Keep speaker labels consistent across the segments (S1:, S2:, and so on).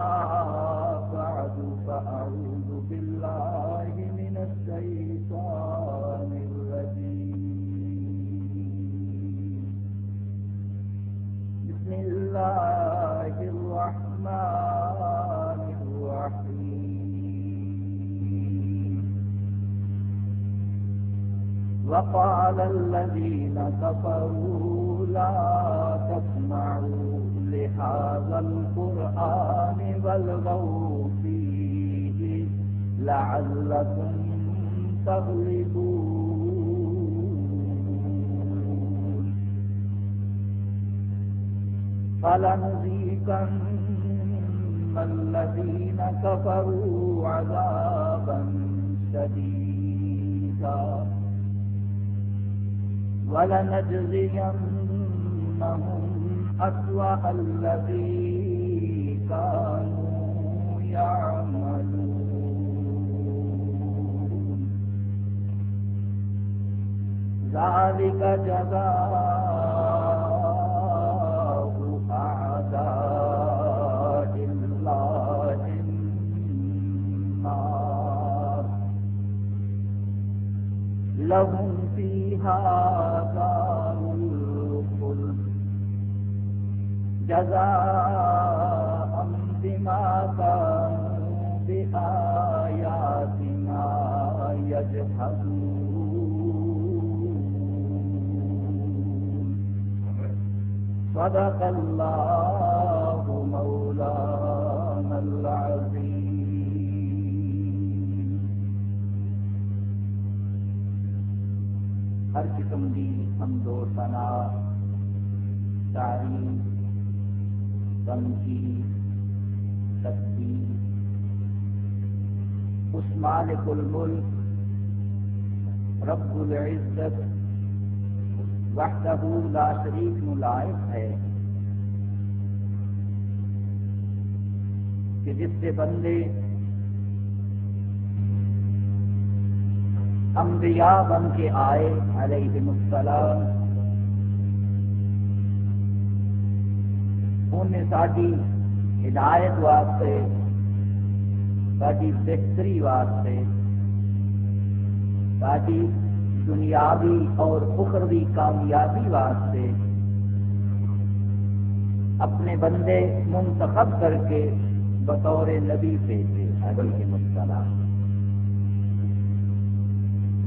S1: أما بعد فأعوذ بالله من الشيطان الرجيم. بسم الله الرحمن الرحيم. وقال الذين كفروا، لا تسمعوا. لهذا القرآن والغوا فيه لعلكم تغلبون. فلنذيقن الذين كفروا عذابا شديدا. ولنجزينهم أسوأ الذي كانوا يعملون. ذلك جزاء أعداء الله النار لهم فيها جزاء بما كانوا بآياتنا يجحدون. صدق الله مولانا العظيم. ہر قسم کی حمد و ثنا تعریف تنقید تقدیر اس مالک الملک رب العزت وحدہ لا شریک ملائق ہے، کہ جس سے بندے انبیاء بن کے آئے علیہ السلام انہیں ساری ہدایت واسطے ساری بہتری واسطے ساری دنیاوی اور اخروی کامیابی واسطے اپنے بندے منتخب کر کے بطور نبی بھیجے علیہ السلام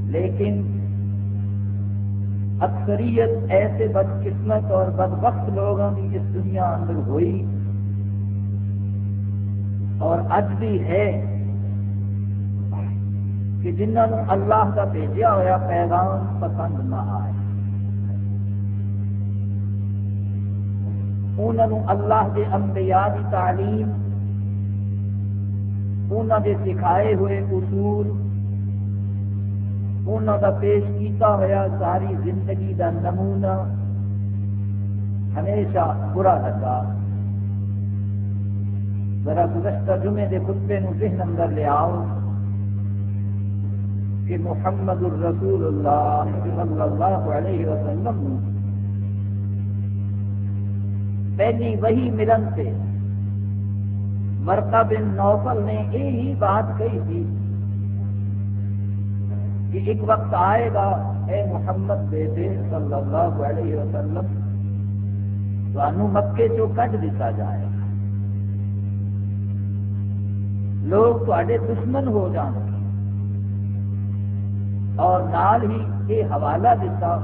S1: لیکن اکثریت ایسے بدقسمت اور بدبخت لوگوں کی اس دنیا اندر ہوئی۔ اور اج بھی ہے کہ جنہوں نے اللہ کا بھیجا ہوا پیغام پسند نہ آئے۔ انہوں اللہ کے انبیاء کی تعلیم انہوں کے سکھائے ہوئے اصول انہوں کا پیش کیتا ہوا ساری زندگی کا نمونہ۔ ہمیشہ برا لگا۔ ذرا گزشتہ جمعے کے خطبے نو ذہن اندر لے آؤ کہ محمد الرسول اللہ صلی اللہ علیہ وسلم پہلی وہی ملن سے مرتا بن نوفل نے یہی بات کہی تھی کہ ایک وقت آئے گا، اے محمد بیٹے صلی اللہ علیہ وسلم تو مکے چو کٹ دیتا جائے گا۔ لوگ تے دشمن ہو جان گے۔ اور نال ہی یہ حوالہ دیتا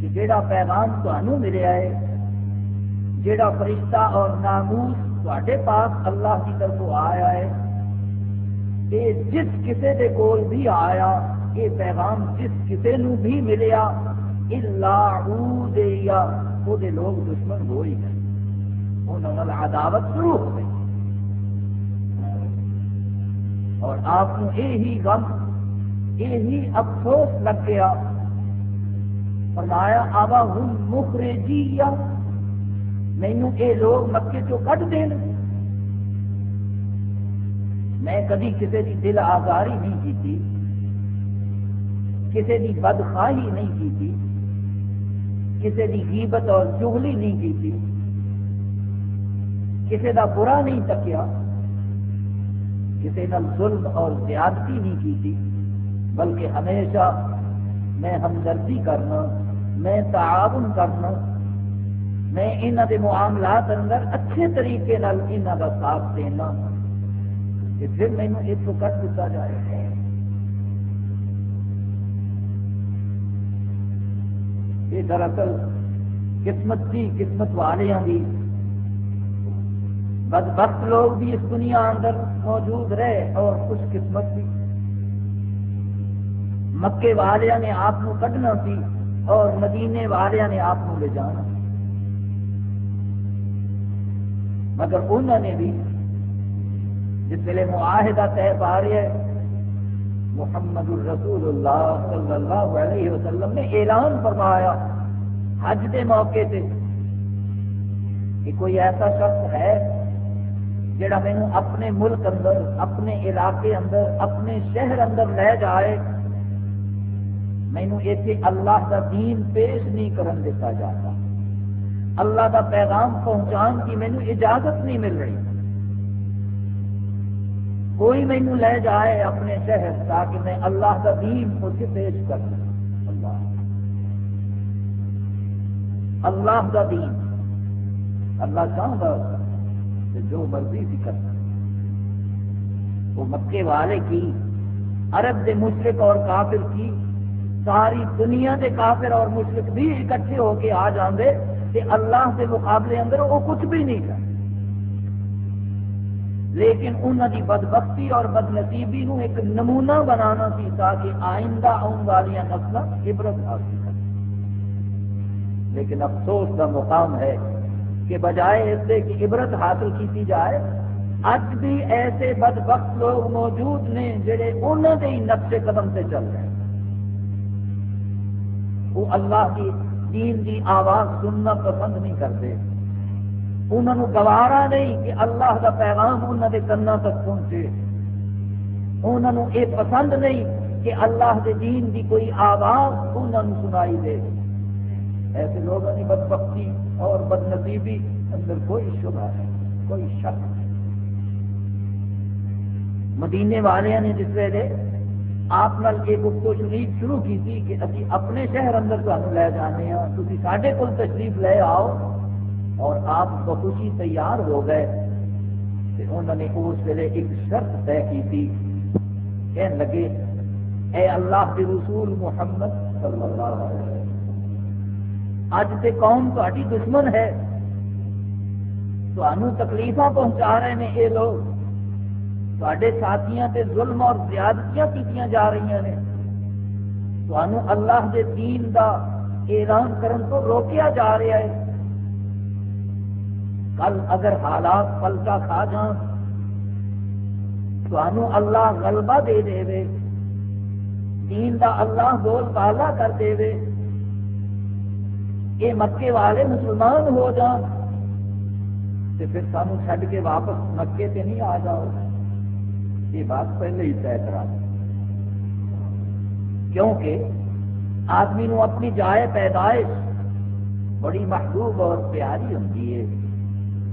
S1: کہ جیڑا پیغام تمہوں ملیا ہے جیڑا فرشتہ اور ناموس تے پاس اللہ کی طرف آیا ہے یہ جس کسے دے کول بھی آیا، یہ پیغام جس کسے نو بھی ملیا اللہ یا وہ دے لوگ دشمن ہو ہی گئے۔ انہوں عداوت شروع ہو گئی۔ اور آپ کو یہی غم یہی افسوس لگ گیا۔ فرمایا آبا ہوں مخرجی یا مینو یہ لوگ مکے چو کٹ دین۔ میں کدی کسی کی دل آزاری نہیں کی کسی کی بدخواہی نہیں کی کسی کی غیبت اور چغلی نہیں کی کسی کا برا نہیں تکیا، کسی نال ظلم اور زیادتی نہیں کی تھی بلکہ ہمیشہ میں ہمدردی کرنا، میں تعاون کرنا، میں انہوں دے معاملات اندر اچھے طریقے انہوں کا ساتھ دینا۔ کہ پھر مینو اتو کٹ دیتا جائے۔ یہ دراصل قسمت کی قسمت والوں کی بدبخت لوگ بھی اس دنیا اندر موجود رہے اور خوش قسمت بھی۔ مکے والوں نے آپ کو کڈنا سی اور مدینے والوں نے آپ کو لے جانا۔ مگر انہوں نے بھی جس ویلے معاہدہ طے پا رہے محمد الرسول اللہ صلی اللہ علیہ وسلم نے اعلان فرمایا حج کے موقع سے کہ کوئی ایسا شخص ہے جڑا مینو اپنے ملک اندر، اپنے علاقے اندر، اپنے شہر اندر لے جائے مینو اتنے اللہ کا دین پیش نہیں کرن دیتا جاتا۔ اللہ کا پیغام پہنچان کی مینو اجازت نہیں مل رہی۔ کوئی مینو لے جائے اپنے شہر تاکہ میں اللہ کا دین اسے پیش کر دوں اللہ۔ اللہ کا دین۔ اللہ چاہتا جو مرضی بھی کرتا وہ مکے والے کی، عرب دے مشرق اور کافر کی، ساری دنیا دے کافر اور مشرق بھی اکٹھے ہو کے آ جاندے، کہ اللہ کے مقابلے اندر وہ کچھ بھی نہیں کر لیکن انہوں کی بدبختی اور بد نصیبی نو ایک نمونہ بنانا سی تاکہ آئندہ آن والی نسل عبرت حاصل کر لیکن افسوس کا مقام ہے کہ بجائے اس سے کہ عبرت حاصل کی جائے اج بھی ایسے بدبخت لوگ موجود نے جڑے انہوں کے ہی نقش قدم سے چل رہے ہیں۔ وہ اللہ کی دین کی آواز سننا پسند نہیں کرتے۔ انہوں گوارا نہیں کہ اللہ کا پیغام انہوں کے کنا تک پہنچے۔ انہوں نے یہ پسند نہیں کہ اللہ کے دین کی کوئی آواز انہوں سنائی دے۔ ایسے لوگوں کی بدبختی اور بد نصیبی اندر کوئی شبہ ہے کوئی شک نہیں۔ مدینے والے نے جس ویلے آپ یہ گفتگو شریف شروع کی تھی کہ ابھی اپنے شہر اندر تمہیں لے جانے ہاں تھی سارے کو تشریف لے آؤ۔ اور آپ بخوشی تیار ہو گئے انہوں نے اس ویلے ایک شرط طے کی تھی۔ کہنے لگے، اے اللہ کے رسول محمد صلی اللہ علیہ وسلم اج سے قوم تاری دشمن ہے۔ تو تکلیف پہنچا رہے ہیں یہ لوگ۔ تے ساتھیاں تے ظلم اور زیادتیاں کی جا رہی ہیں۔ تو اللہ دے دین دا اعلان کرن تو روکیا جا رہا ہے۔ کل اگر حالات پلٹا کھا جان تو اللہ غلبہ دے دے۔ وے دین دا اللہ بول بالا کر دے۔ وے یہ مکے والے مسلمان ہو جان تو پھر سانو چھڈ کے واپس مکے سے نہیں آ جاؤ یہ بات پہلے ہی طے کرا۔ کیونکہ آدمی نو اپنی جائے پیدائش بڑی محبوب اور پیاری ہوں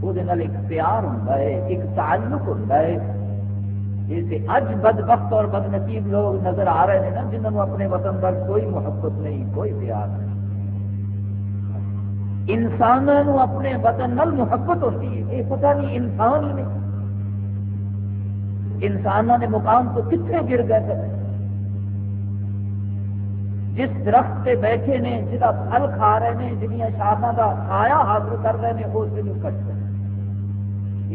S1: وہ ایک پیار ہوں ایک تعلق ہوں جیسے اج بد وقت اور بد نصیب لوگ نظر آ رہے ہیں نا جنہوں نے اپنے وطن پر کوئی محبت نہیں کوئی پیار نہیں انسانوں اپنے وطن نل محبت ہوتی ہے یہ پتہ نہیں انسان ہی نہیں انسانوں نے مقام تو کتنے گر گئے تھے جس درخت سے بیٹھے نے جہاں پھل کھا رہے ہیں جنیا شاخا کا آیا حاصل کر رہے ہیں اس دن کٹ رہے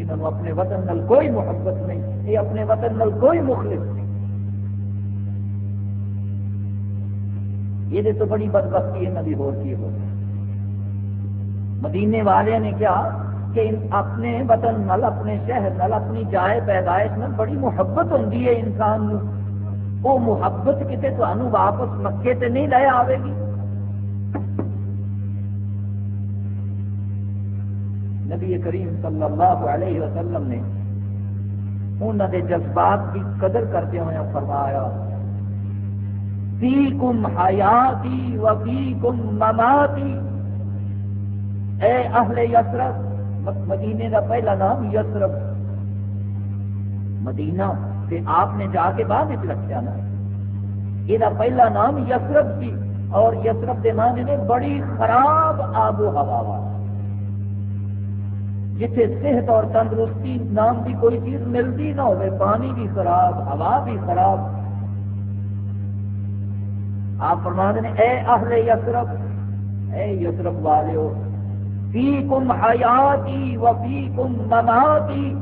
S1: انہوں اپنے وطن نل کوئی محبت نہیں، یہ اپنے وطن نل کوئی مخلص نہیں۔ یہ تو بڑی بدبختی ہے، نبی ہو کی ہو مدینے والے نے کیا کہ اپنے وطن نل اپنے شہر نل اپنی جائے پیدائش میں بڑی محبت ہوں انسان وہ محبت کتنے تمہیں واپس مکے تے نہیں لے آئے گی؟ نبی کریم صلی اللہ علیہ وسلم نے انہوں نے جذبات کی قدر کرتے ہوئے فرمایا فی کم حیاتی و فی کم مماتی۔ اے اہل یسرت مدینے کا پہلا نام یسرف۔ مدینہ سے آپ نے جا کے بعد رکھا نا۔ یہ پہلا نام یسرف سی اور یسرف کے معنی نے بڑی خراب آب و ہوا۔ والا جتھے صحت اور تندرستی نام کی کوئی چیز ملتی نہ ہو پانی بھی خراب، ہوا بھی خراب۔ آپ فرما دیں اے اہل یسرف اے یسرف والے ہو فی کم حیاتی و فی کم مماتی۔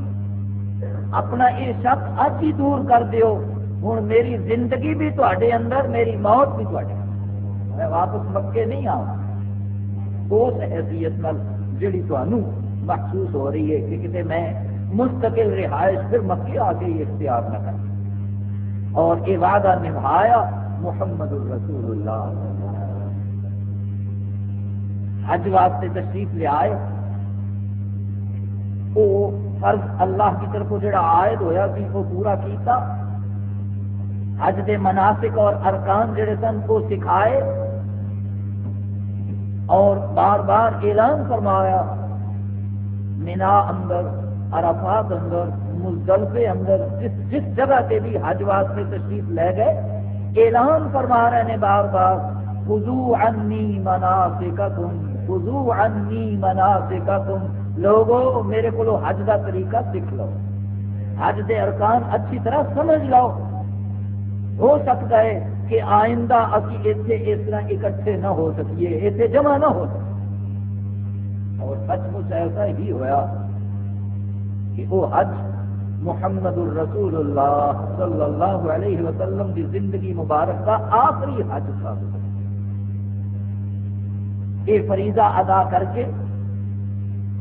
S1: اپنا یہ شک اج ہی دور کر دیو ہوں میری زندگی بھی تے اندر، میری موت بھی تے میں واپس مکے نہیں آؤں۔ اس حیثیت نال جڑی تمہوں محسوس ہو رہی ہے کہ کتنے میں مستقل رہائش، پھر مکے آ کے اختیار نہ کر اور یہ وعدہ نبھایا محمد الرسول اللہ۔ حج واسطے تشریف لے آئے۔ وہ فرض اللہ کی طرف جڑا عائد ہویا سی وہ پورا کیتا۔ حج دے مناسک اور ارکان جڑے سن کو سکھائے۔ اور بار بار اعلان فرمایا مینا اندر، عرفات اندر، مزدلفے اندر، جس جس جگہ سے بھی حج واسطے تشریف لے گئے، اعلان فرما رہے ہیں بار بار خزو عنی مناسککم خزو عنی مناسککم لوگو میرے کو حج کا طریقہ سیکھ لو، حج دے ارکان اچھی طرح سمجھ لو۔ ہو سکتا ہے کہ آئندہ ابھی اتنے اس طرح اکٹھے نہ ہو سکیے اتنے جمع نہ ہو سکے اور سچ مچ ایسا ہی ہوا کہ وہ حج محمد الرسول اللہ صلی اللہ علیہ وسلم کی زندگی مبارک کا آخری حج تھا۔ یہ فریضہ ادا کر کے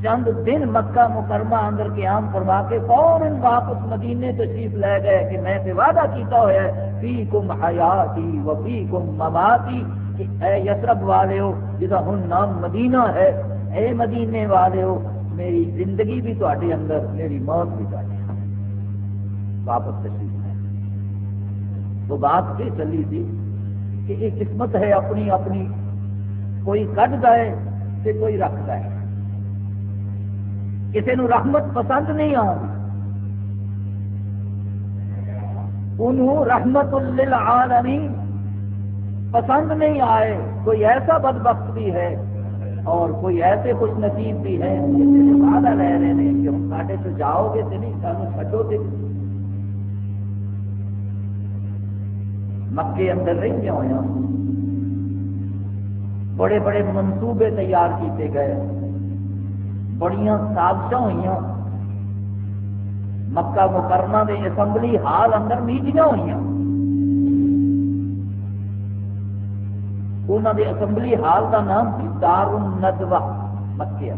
S1: چند دن مکہ مکرمہ اندر قیام فرما کے فوراً واپس مدینے تشریف لے گئے کہ میں تے وعدہ کیتا ہوا ہے فی کم حیاتی و فی کم مماتی، کہ اے یسرب والے ہو جدا ہن نام مدینہ ہے اے مدینے والے ہو، میری زندگی بھی تے اندر، میری موت بھی تے واپس تشریف لے وہ بات یہ چلی تھی کہ یہ قسمت ہے اپنی اپنی۔ کوئی کٹ گئے تو کوئی رکھ گئے کسی نو رحمت پسند نہیں آتی انہوں رحمت للعالمین پسند نہیں آئے۔ کوئی ایسا بدبخت بھی ہے اور کوئی ایسے خوش نصیب بھی ہے وعدہ رہ رہے ہیں کہ ہم ساڈے تو جاؤ گے تو نہیں، سانو چھڈو تو مکے اندر رہی ہوئے بڑے بڑے منصوبے تیار کیتے گئے۔ بڑی سازش ہوئی مکہ مکرمہ دے اسمبلی ہال اندر میٹنگ ہوئی انہوں دے اسمبلی ہال کا نام سی دار الندوہ مکے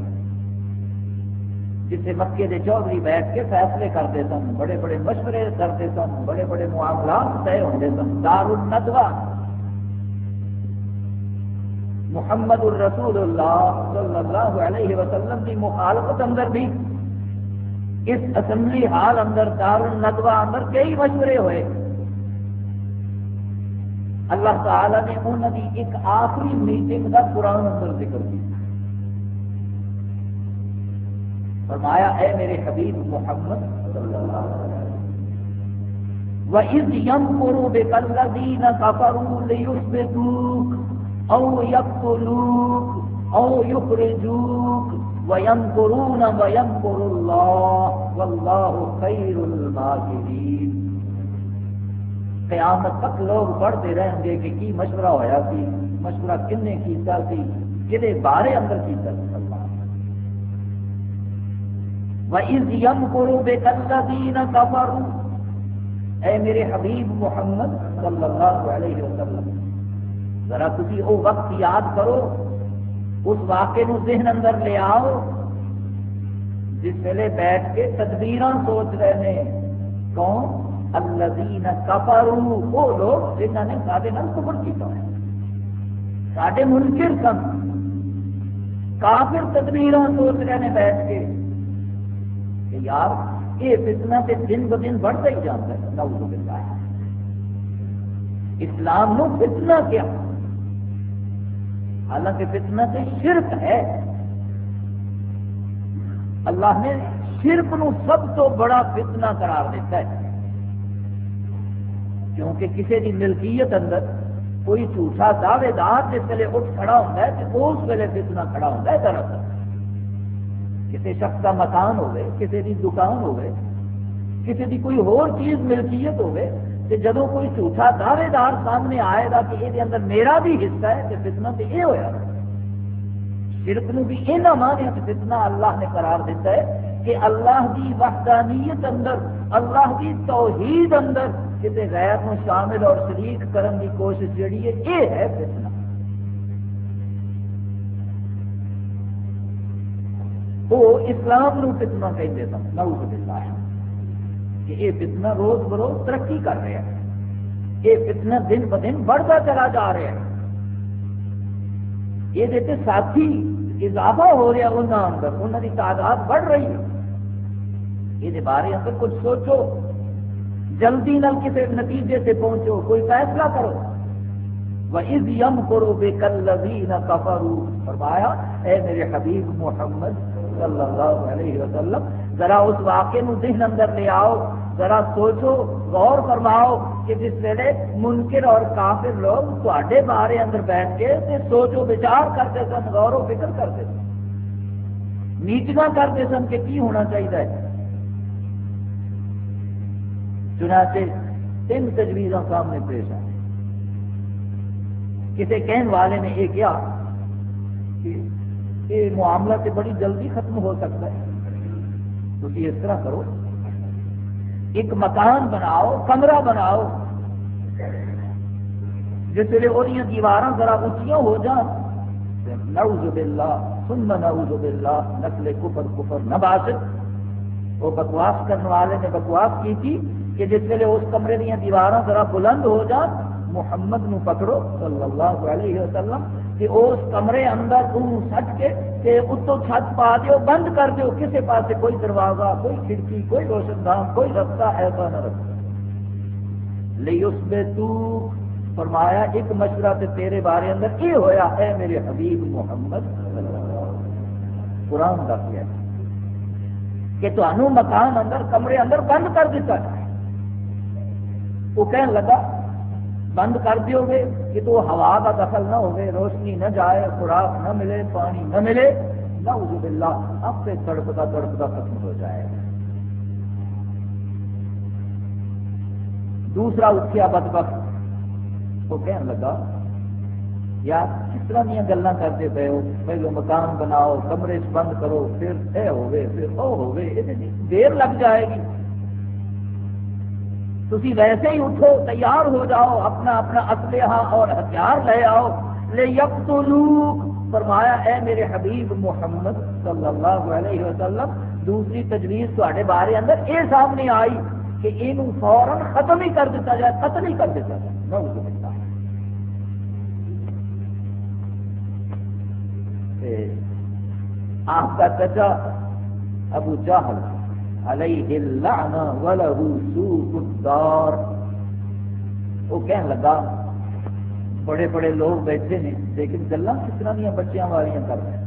S1: جسے مکے دے چودھری بیٹھ کے فیصلے کرتے سن بڑے بڑے مشورے کرتے سن بڑے بڑے معاملات طے ہوتے سن دار الندوہ محمد الرسول اللہ صلی اللہ علیہ وسلم کی مخالفت اندر بھی اس اسمبلی ہال اندر دار الندوہ اندر کئی مشورے ہوئے اللہ تعالی نے انہوں کی ایک آخری میٹنگ کا قرآن اندر ذکر کی۔ فرمایا، اے میرے حبیب محمد صلی اللہ علیہ وسلم، وَإِذْ يَمْكُرُ بِكَ الَّذِينَ كَفَرُوا لِيُثْبِتُوكَ او یقتلوک او یخرجوک وینکرون وینکر اللہ واللہ خیر الماکرین قیامت تک لوگ پڑھتے رہیں گے کہ کی مشورہ ہویا سی، مشورہ کن نے کیتا سی کدے بارے اندر کیتا سی۔ وَإِذْ يَمْكُرُ بِكَ الَّذِينَ كَفَرُوا۔ اے میرے حبیب محمد صلی اللہ علیہ وسلم، ذرا تھی وہ وقت یاد کرو، اس واقعے نو ذہن اندر لے آؤ، جس ویلے بیٹھ کے تدبیر سوچ رہے ہیں۔ کون؟ الذین کفروا وہ لوگ جنہوں نے سارے نال کفر کیتا ہے۔ سارے منکر سن۔ کافر تدبیر سوچ رہے ہیں بیٹھ کے کہ یار، یہ فتنہ تے دن ب دن بڑھتا ہی جاتا ہے۔ نعوذ باللہ۔ اسلام نو فتنہ کیا؟ حالانکہ فتنہ سے شرک ہے۔ اللہ نے شرک نو سب تو بڑا فتنہ قرار دیتا ہے۔ کیونکہ کسی کی ملکیت اندر کوئی جھوٹا دعوے دار جس ویلے اٹھ کھڑا ہوتا ہے تو اس ویلے فتنہ کھڑا ہوتا ہے دراصل کسی شخص کا مکان ہوگی کسی کی دکان ہوگی کسی کی کوئی اور چیز ملکیت ہوگی کہ جدو کوئی جھوٹا دعوے دار سامنے آئے گا کہ یہ اندر میرا بھی حصہ ہے تو فتنہ تو یہ ہوا شرک نو بھی یہ مانے فتنہ اللہ نے قرار دیتا ہے کہ اللہ کی وحدانیت اندر، اللہ کی توحید اندر کسی غیر نو شامل اور شریک کرن کی کوشش جڑی ہے، یہ ہے فتنہ۔ وہ اسلام نو فتنہ کہتے سن۔ نعوذ باللہ۔ کہ یہ فتنہ روز بروز ترقی کر رہا ہے یہ فتنہ دن ب دن بڑھتا چلا جا رہا ہے۔ یہ دیتے ساتھی اضافہ ہو رہا انہوں اندر۔ انہوں کی تعداد بڑھ رہی ہے۔ یہ بارے اندر کچھ سوچو۔ جلدی نل کسی نتیجے سے پہنچو، کوئی فیصلہ کرو۔ وَإِذْ يَمْكُرُ بِكَ الَّذِينَ كَفَرُوا۔ فرمایا، اے میرے حبیب محمد صلی اللہ علیہ وسلم، ذرا اس واقعے نو ذہن اندر لے آؤ، ذرا سوچو، غور فرماؤ کہ جس ویلے منکر اور کافر لوگ تے بارے اندر بیٹھ کے تے سوچو، بچار کرتے سن، غور و فکر کرتے سن۔ میٹنگ کرتے سن کہ کی ہونا چاہیے چنانچہ تین تجویز سامنے پیش آئے کسی کہن والے نے یہ کیا کہ یہ معاملہ سے بڑی جلدی ختم ہو سکتا ہے۔ تو اس طرح کرو۔ ایک مکان بناؤ، کمرہ بناؤ، جس ویلے وہ دیوار ذرا اچیا ہو جان۔ نعوذ باللہ سن نعوذ باللہ نسل کفر کفر نباسط وہ بکواس کرنے والے نے بکواس کی تھی۔ کہ جس ویلے اس کمرے دیا دیوار ذرا بلند ہو جان محمد نو پکڑو، صلی اللہ علیہ وسلم، کہ اس کمرے اندر سٹ کے، کہ اتو چھت پا دیو، بند کر دیو کسی پاس کوئی دروازہ، کوئی کھڑکی، کوئی روشن دان کوئی رستہ ایسا نہ رکھو۔ لی میں تو فرمایا، ایک مشورہ تے تیرے بارے اندر یہ ہویا ہے میرے حبیب محمد قرآن کا کیا کہ تو مکان اندر، کمرے اندر بند کر دیتا ہے۔ وہ کہنے لگا، بند کر دیو گے کہ تو ہوا کا دخل نہ ہوگی روشنی نہ جائے، خوراک نہ ملے، پانی نہ ملے. نہ باللہ، اب سے تڑپتا تڑپتا ختم ہو جائے دوسرا اٹھیا بد وہ کہنے لگا، یار کس طرح دیا گلا کرتے پے ہو، پہلو مکان بناؤ، کمرے بند کرو، پھر اے ہوگے پھر وہ ہوگے دیر لگ جائے گی. تھی ویسے ہی اٹھو، تیار ہو جاؤ، اپنا اپنا اسلحہ اور ہتھیار لے آؤ۔ لے یک تو فرمایا، اے میرے حبیب محمد صلی اللہ علیہ وسلم، دوسری تجویز تے بارے اندر یہ سامنے آئی کہ یہ فوراً ختم ہی کر دیتا جائے، قتل ہی کر دیتا جائے۔ میں آپ کا چچا ابو چاہل علیہ اللعنہ ولہو سوق الدار۔ وہ کہنے لگا، بڑے بڑے لوگ بیٹھے ہیں، لیکن گلا کس طرح دیا بچیاں والیاں کر رہے ہیں۔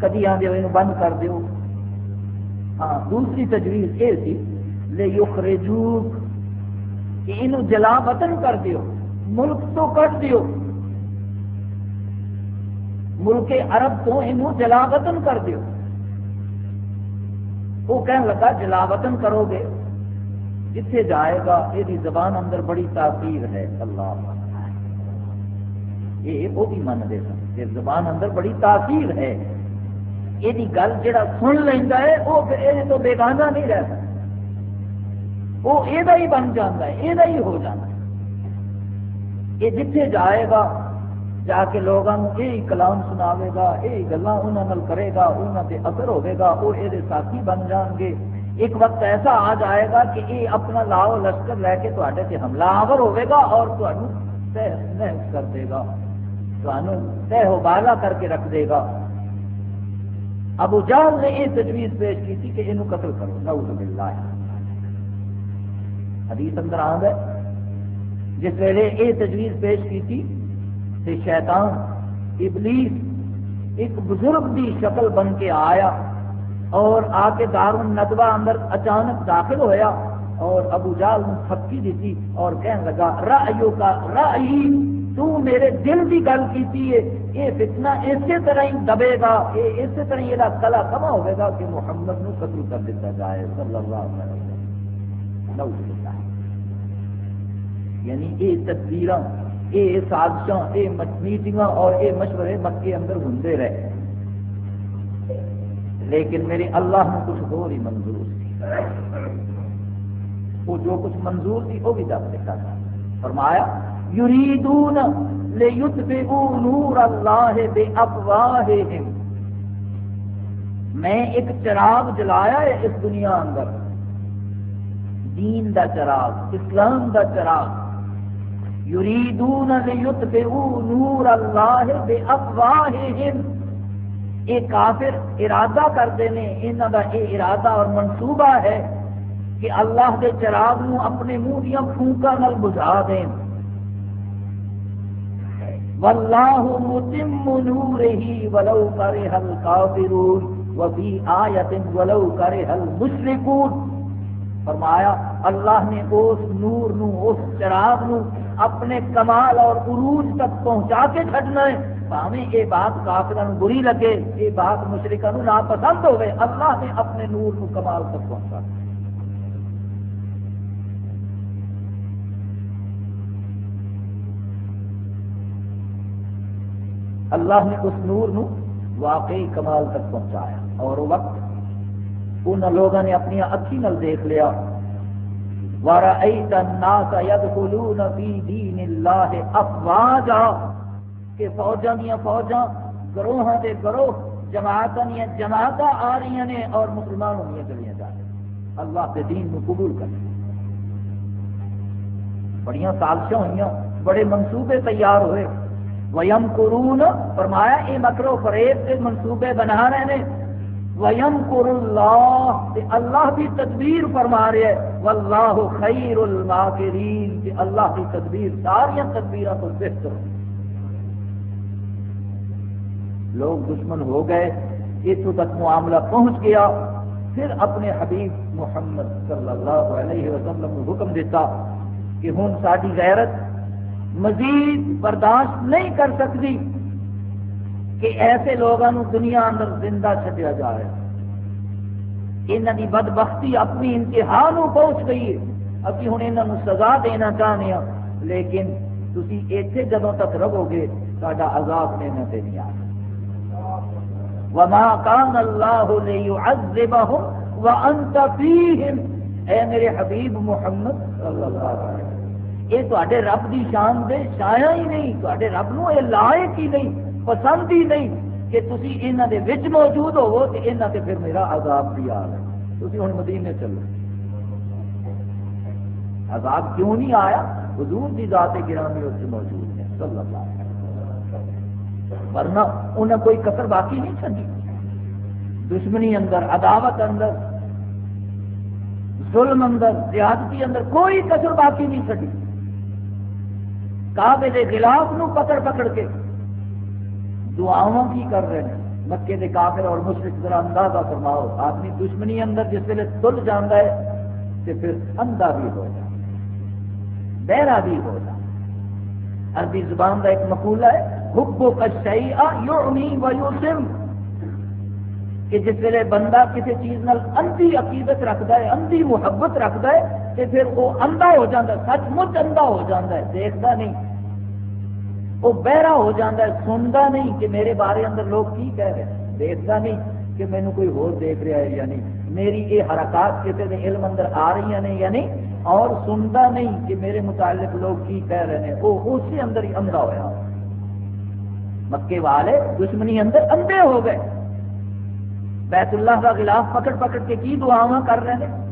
S1: کدی آدھے یہ بند کر دیو۔ ہاں دوسری تجویز یہ تھی لے یخرجوک کہ انہوں جلا وطن کر دیو، ملک تو کٹ دیو۔ ملک عرب تو یہ جلاوطن کر دیو۔ وہ کہنے لگا، جلاوطن کرو گے۔ جتھے جائے گا یہ زبان اندر بڑی تاثیر ہے۔ اللہ یہ وہ بھی منتے سن۔ کہ زبان اندر بڑی تاثیر ہے۔ یہ گل جڑا سن لینا ہے، وہ یہ تو بےگانہ نہیں رہ سکتا۔ وہ یہ بن جاتا ہے یہ ہو جانا ہے۔ یہ جتھے جائے گا جا کے لوگوں یہ کلام سناوے گا یہ گلا انہوں کرے گا انہوں سے اثر ہوے گا وہ یہ ساتھی بن جان گے۔ ایک وقت ایسا آ جائے گا کہ یہ اپنا لاؤ لشکر لے کے تے سے حملہ آور ہوے گا اور تہ کر دے گا۔ تہ بالا کر کے رکھ دے گا۔ ابو جال نے یہ تجویز پیش کی تھی کہ یہ قتل کرو۔ نعوذ باللہ۔ حدیث اندر آ ہے۔ جس ویلے یہ تجویز پیش کی تھی تے شیطان، ابلیس ایک بزرگ کی شکل بن کے آیا اور آ کے دار ندوا اندر اچانک داخل ہویا اور ابو جال نے تھپکی دیتی اور کہنے لگا رائیو کا رائی تو میرے دل کی گل کی یہ فتنہ اسی طرح ہی دبے گا، یہ اسی طرح ہی یہ کلا کما ہوئے گا کہ محمد نو قتل کر دیتا جائے، صلی اللہ علیہ وسلم۔ یعنی یہ تصویر یہ سازش یہ میٹنگ اور یہ مشورے مکے اندر ہوں رہے۔ لیکن میرے اللہ میں کچھ ہو ہی منظور تھی۔ وہ جو کچھ منظور تھی، وہ بھی دس دیتا تھا فرمایا، یریدون لیتبعوا نور اللہ بے افواہہم میں ایک چراغ جلایا ہے اس دنیا اندر۔ دین دا چراغ، اسلام دا چراغ۔ یریدون لیتبعوا نور اللہ بے افواہہم یہ کافر، ارادہ کرتے ہیں انہوں کا یہ ارادہ اور منصوبہ ہے کہ اللہ کے چراغ نو اپنے منہ دیا پھونکا نال بجھا دیں۔ واللہ متم نورہ ولو کرہ الکافرون وفی آیت ولو کرہ المشرکون۔ فرمایا، اللہ نے اس نور نو اس چراغ نو اپنے کمال اور عروج تک پہنچا کے چھڑنا ہے۔ پاویں یہ بات کافر بری لگے، یہ بات مشرقہ ناپسند ہوئے اللہ نے اپنے نور نو کمال تک پہنچا اللہ نے اس نور نو واقعی کمال تک پہنچایا۔ اور وقت ان لوگوں نے اپنی اکھی نل دیکھ لیا۔ وَرَأَيْتَ النَّاسَ يَدْخُلُونَ فِي دِينِ اللَّهِ أَفْوَاجًا کہ فوجاں دیا فوجاں، گروہاں دے گروہ، جماعتاں دیا جماعت آ رہی ہیں اور مسلمانوں دیا گلیاں جا رہی اللہ کے دین کو قبول کر بڑیاں سازشاں ہوئی بڑے منصوبے تیار ہوئے۔ ویم قرون فرمایا یہ مکرو فریب کے منصوبے بنا رہے ہیں ویم قر اللہ اللہ کی تدبیر فرما رہے ہیں۔ واللہ خیر الماکرین کہ اللہ کی تدبیر، ساری تدبیر تو بہتر لوگ دشمن ہو گئے اتوں تک معاملہ پہنچ گیا۔ پھر اپنے حبیب محمد صلی اللہ علیہ وسلم نے حکم دیتا کہ ہوں ساری غیرت مزید برداشت نہیں کر سکتی۔ کہ ایسے لوگوں دنیا اندر زندہ چڈیا جائے۔ یہاں کی بدبختی اپنی انتہا نو پہنچ گئی ہے۔ ابھی ہوں یہاں سزا دینا چاہتے ہیں لیکن تھی اتنے جدوں تک رہو گے تا عذاب لینا سے نہیں آ۔ وما كان الله ليعذبهم وانت فيهم۔ اے میرے حبیب محمد صلی اللہ علیہ وسلم، یہ تے رب کی شان دے شایا ہی نہیں تے رب نو یہ لائق ہی نہیں۔ پسند ہی نہیں کہ تھی یہاں دے وچ موجود ہو تو یہاں سے پھر میرا عذاب بھی آ رہا ہے۔ تھی ہوں مدینے چلو۔ عذاب کیوں نہیں آیا؟ حضور کی ذات گرامی اس موجود ہے، صلی اللہ علیہ وسلم۔ ورنہ انہیں کوئی کسر باقی نہیں چلی دشمنی اندر، عداوت اندر، ظلم اندر، زیادتی اندر کوئی کسر باقی نہیں چڑی کعبے دے خلاف نو پکڑ پکڑ کے دعاواں کی کر رہے ہیں۔ مکے دے کافر اور مشرق ذرا اندازہ فرماؤ۔ آدمی دشمنی اندر جس ویلے تل جانا ہے تو پھر اندھا بھی ہو جائے بہرا بھی ہو جائے عربی زبان کا ایک مقولہ ہے حبو کا شعیع یعنی و یوسم کہ جس ویلے بندہ کسی چیز نال اندھی عقیدت رکھتا ہے، اندھی محبت رکھتا ہے تو پھر وہ اندھا ہو جاتا ہے، سچ مچ اندھا ہو جاتا ہے دیکھتا نہیں۔ وہ بہرا ہو جاتا ہے سنتا نہیں کہ میرے بارے اندر لوگ کی کہہ رہے ہیں۔ دیکھتا نہیں کہ مینو کوئی ہور دیکھ رہا ہے یا نہیں۔ میری یہ حرکات کسی نے علم اندر آ رہی ہیں یا نہیں اور سنتا نہیں کہ میرے متعلق لوگ کی کہہ رہے ہیں۔ وہ اسی اندر ہی اندھا ہوا مکے والے دشمنی اندر اندھے ہو گئے۔ بیت اللہ کا خلاف پکڑ پکڑ کے کی دعا کر رہے ہیں؟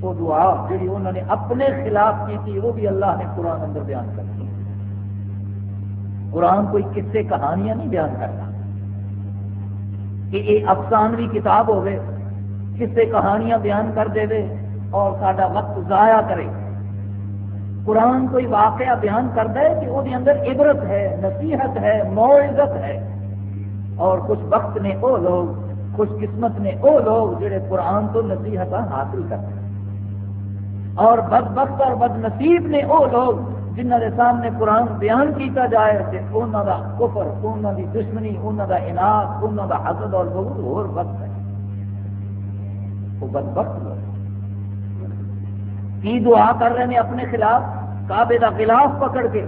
S1: وہ دعا جی انہوں نے اپنے خلاف کی تھی، وہ بھی اللہ نے قرآن اندر بیان کر دی۔ قرآن کوئی کسے کہانیاں نہیں بیان کرتا۔ کہ یہ افسانوی کتاب ہوگی کسے کہانیاں بیان کر دے اور سارا وقت ضائع کرے۔ قرآن کوئی واقعہ بیان کرتا ہے کہ وہ اندر عبرت ہے، نصیحت ہے معزت ہے۔ اور خوش وقت نے وہ لوگ خوش قسمت نے وہ لوگ جڑے قرآن تو نصیحت حاصل کرتے۔ ہیں اور بد وقت اور بد نصیب نے وہ لوگ جنہ کے سامنے قرآن بیان کیتا جائے کہ انہوں کا کفر انہوں کی دشمنی انہوں کا انعام انہوں کا حسد اور بہت اور وقت ہے۔ وہ بد وقت لوگ کی دعا کر رہے ہیں اپنے خلاف؟ کعبے کا خلاف پکڑ کے۔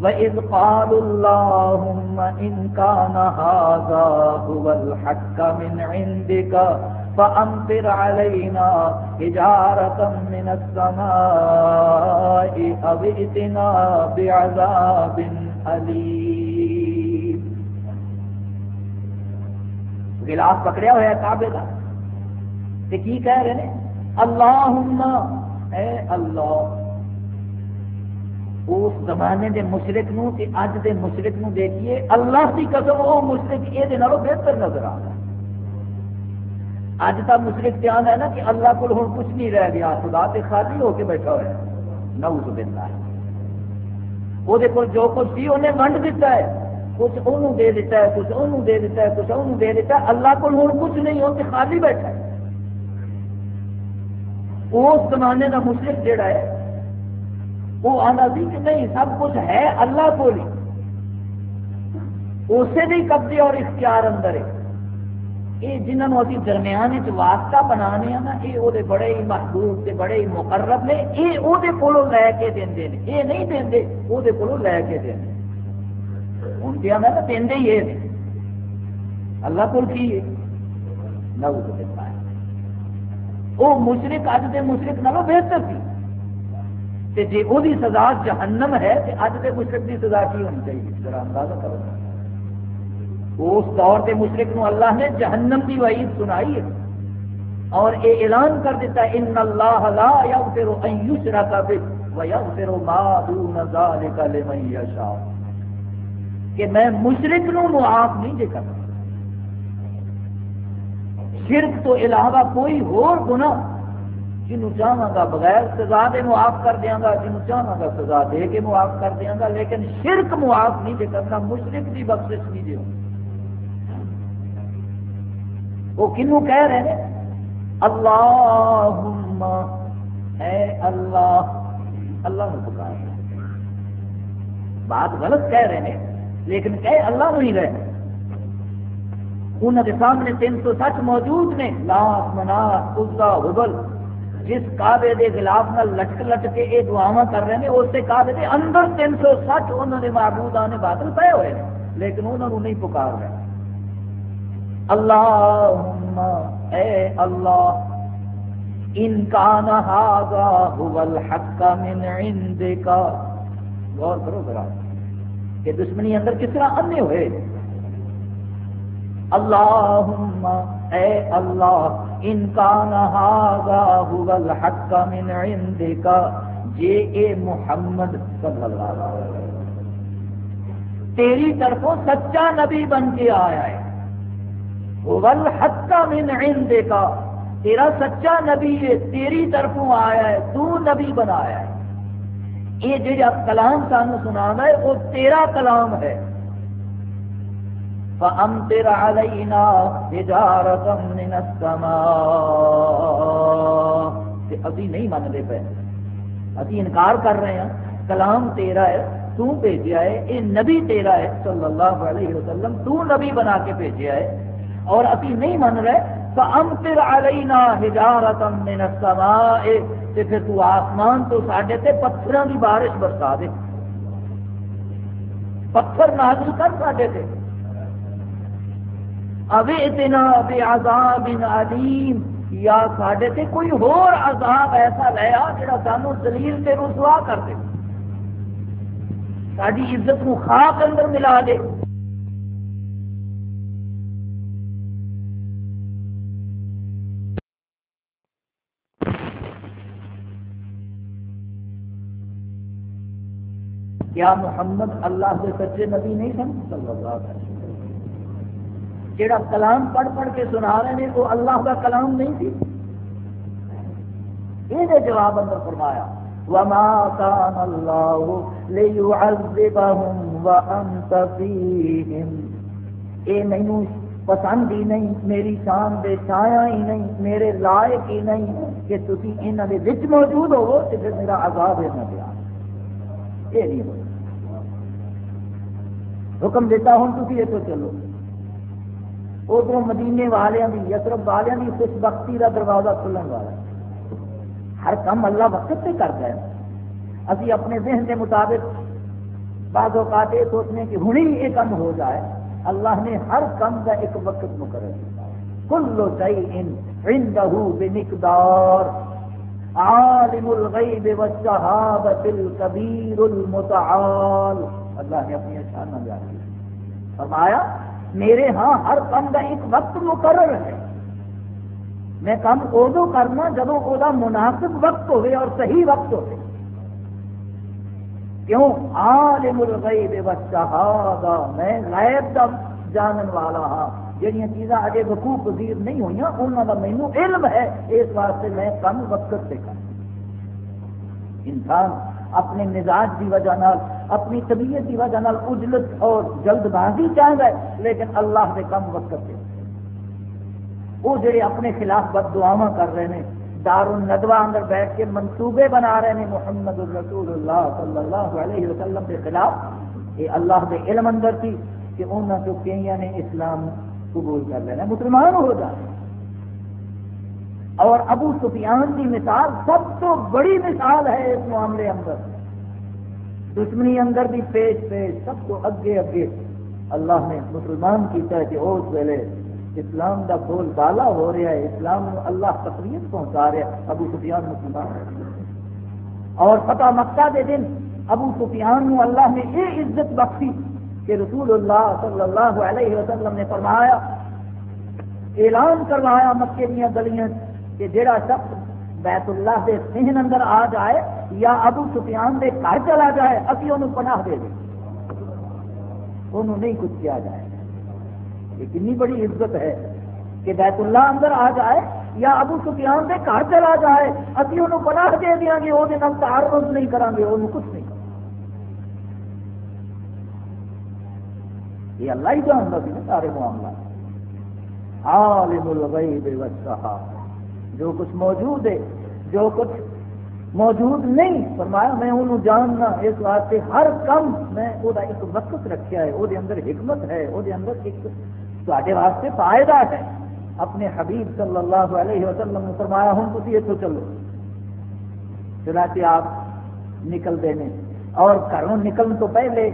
S1: وَإِذْ قَالُوا اللَّهُمَّ إِنْ كَانَ هَذَا هُوَ الْحَقَّ مِنْ عِنْدِكَ فأمطر علينا حجارة من السماء أو ائتنا بعذاب أليم. غلاف پکڑیا ہوا ہے کعبے کا. تے کی کہہ رہے ہیں؟ اللہم، اے اللہ، اس زمانے دے مشرق نو تے اج دے مشرق نو دیکھیے، اللہ کی قسم وہ مشرق، یہ بہتر نظر آ رہا ہے۔ اج تک مشرق دھیان ہے نا کہ اللہ کو ہوں کچھ نہیں رہ گیا، خدا تے خالی ہو کے بیٹھا ہوا ہے۔ نعوذ باللہ۔ وہ جو کچھ بھی انہیں ونڈ دیتا ہے، کچھ انہوں دے دیتا ہے، کچھ انہوں دے دیتا ہے، کچھ انہوں دے دیتا ہے۔ اللہ کو ہوں کچھ نہیں ہو کے خالی بیٹھا ہے۔ اس زمانے کا مشرق جڑا ہے، وہ آنا سی کہ نہیں، سب کچھ ہے اللہ کو نہیں اسے نہیں قبضے اور اختیار اندر ہے۔ یہ جنہوں نے ابھی درمیان واسطہ بنا ہاں نا، یہ وہ بڑے ہی محبوب سے بڑے ہی مقرب نے، یہ وہ لے کے دیں یہ نہیں دیں وہ لے کے دیں ہوں کیا میں دیں ہی یہ اللہ کو کی ہے؟ نہ وہ مشرق اج کے مشرق نالوں بہتر سی جی وہ سزا جہنم ہے تو اج کے مشرق کی سزا کی ہونی چاہیے؟ ذرا اندازہ کرو۔ اس دور کے مشرق نو اللہ نے جہنم کی وعید سنائی ہے۔ اور یہ اعلان کر دیتا ہے، ان اللہ لا یغفر ان یشرک به ویغفر ما دون ذلك لمن یشاء۔ کہ میں مشرک نو معاف نہیں دے کرتا شرک تو علاوہ کوئی اور گناہ جنوں چاہاں گا بغیر سزا دے معاف کر دیاں گا جنوں چاہاں گا سزا دے کے معاف کر دیاں گا، لیکن شرک معاف نہیں دے کرنا مشرک دی بخشش نہیں دے وہ کنو کہہ رہے ہیں؟ اللہ اے اللہ اللہ نے پکار بات غلط کہہ رہے ہیں، لیکن کہ اللہ نہیں رہے۔ انہوں کے سامنے تین سو سچ موجود نے لاس مناس اسا حبل جس کعبے دے خلاف نہ لٹک لٹ کے یہ دعوا کر رہے ہیں، اس کعبے دے اندر تین سو سچ انہوں نے معبود آنے بادل پے ہوئے لیکن انہوں نے نہیں پکار رہے اللہم، اے اللہ، ان کان هذا هو الحق من عندك غور کرو ذرا کہ دشمنی اندر کس طرح انے ہوئے؟ اللہم، اے اللہ، ان کان هذا هو الحق من عندك جے اے محمد صلی اللہ علیہ وسلم۔ تیری طرفوں سچا نبی بن کے آیا ہے۔ من عندك۔ تیرا سچا نبی ہے، تیری طرفوں آیا ہے، تو نبی بنایا ہے۔ یہ جا کلام سانو سنا ہے، وہ تیرا کلام ہے۔ فَأَمْتِرْ عَلَيْنَا حِجَارَةً مِنَ السَّمَاءِ۔ کہ ابھی نہیں مان دے پہ ابھی انکار کر رہے ہیں، کلام تیرا ہے، تو بھیجا ہے، یہ نبی تیرا ہے، صلی اللہ علیہ وسلم، تو نبی بنا کے بھیجا ہے۔ اور ابھی نہیں من رہے تو ام پھر علینا حجارتا من السماء، تے پھر تو آسمان تو ساڈے تے پتھراں دی بارش برسا دے۔ پتھر نازل کر ساڈے تے۔ ابھی اتنا بے عذاب علیم یا ساڈے تے کوئی اور عذاب ایسا لیا جڑا سانو دلیل تے رسوا کر دے۔ ساری عزت کو خاک اندر ملا دے۔ کیا محمد اللہ کے سچے نبی نہیں سن؟ صلی اللہ علیہ وسلم جیڑا کلام پڑھ پڑھ کے سنا رہے ہیں وہ اللہ کا کلام نہیں تھی یہ جواب اندر فرمایا، وما كان الله ليعذبهم وأنت فيهم۔ اے مینو پسند ہی نہیں، میری شان دے چھایا ہی نہیں، میرے لائق ہی نہیں کہ تھی انہوں کے بچ موجود ہو تو پھر میرا عذاب ہے نہ دیا یہ نہیں ہو حکم دیتا، ہوں تھی یہ تو چلو۔ ادھر مدینے والوں کی یسرف والوں کی خوش بختی کا دروازہ کھلن والا ہر کام اللہ وقت سے کرتا ہے۔ ابھی اپنے ذہن کے مطابق بعض اوقات یہ سوچنے کہ ہوں ہی یہ کام ہو جائے۔ اللہ نے ہر کام کا ایک وقت مقرر کیا۔ کل شيء عنده بمقدار۔ عالم الغیب والشهادة الكبیر المتعال۔ اللہ نے اپنی شان بیان کی۔ فرمایا، میرے ہاں ہر کام کا ایک وقت مقرر ہے۔ میں کام ادو کرنا، جب وہ مناسب وقت ہوئے اور صحیح وقت ہوئے۔ کیوں؟ عالم الغیب والشہادہ، میں غیب دا جانن والا ہاں۔ جہاں چیزاں اجے وقوع پذیر نہیں ہوئی انہوں کا مینو علم ہے۔ اس واسطے میں کم وقت سے کر۔ انسان اپنے مزاج کی وجہ اپنی طبیعت کی وجہ نال اجلت اور جلد بازی چاہتا ہے لیکن اللہ کے کم وقت سے وہ جڑے اپنے خلاف بد دعا کر رہے ہیں دار الندوا اندر بیٹھ کے منصوبے بنا رہے ہیں محمد الرسول اللہ صلی اللہ علیہ وسلم کے خلاف یہ اللہ کے علم اندر تھی کہ انہوں نے کئی نے اسلام قبول کر لینا مسلمان ہو جائے اور ابو سفیان کی مثال سب تو بڑی مثال ہے اس معاملے اندر۔ دشمنی اندر بھی پیش پیش سب تو اگے اگے اللہ نے مسلمان کیتا ہے کہ اس ویلے، اسلام دا بول بالا ہو رہا ہے، اسلام اللہ تقریب پہنچا رہا ہے، ابو سفیان مسلمان اور فتح مکہ دے دن ابو سفیان اللہ نے یہ عزت بخشی کہ رسول اللہ صلی اللہ علیہ وسلم نے فرمایا، اعلان کروایا مکے دیا گلیاں کہ جڑا شخص بیت اللہ کے سہن اندر آ جائے یا ابو سفیان دے گھر چلا جائے ابھی انہوں پناہ دے دیں۔ انہوں نہیں کچھ کیا جائے۔ یہ کنی بڑی عزت ہے کہ بیت اللہ اندر آ جائے یا ابو سفیان دے گھر چلا جائے ابھی انہوں پناہ دے دیا گے، وہ تعارف نہیں کریں گے انہوں کچھ نہیں۔ یہ اللہ ہی جانتا سی نا سارے معاملہ عالم الغیب والشہادہ جو کچھ موجود ہے، جو کچھ موجود نہیں، فرمایا میں انہوں جاننا، اس واسطے ہر کم میں وہ ایک وقت رکھا ہے، وہ اندر حکمت ہے، وہ اندر ایک تے واسطے فائدہ ہے۔ اپنے حبیب صلی اللہ علیہ وسلم نے فرمایا ہوں تھی اتو چلو۔ چنانچہ آپ نکلتے ہیں اور گھروں نکلنے تو پہلے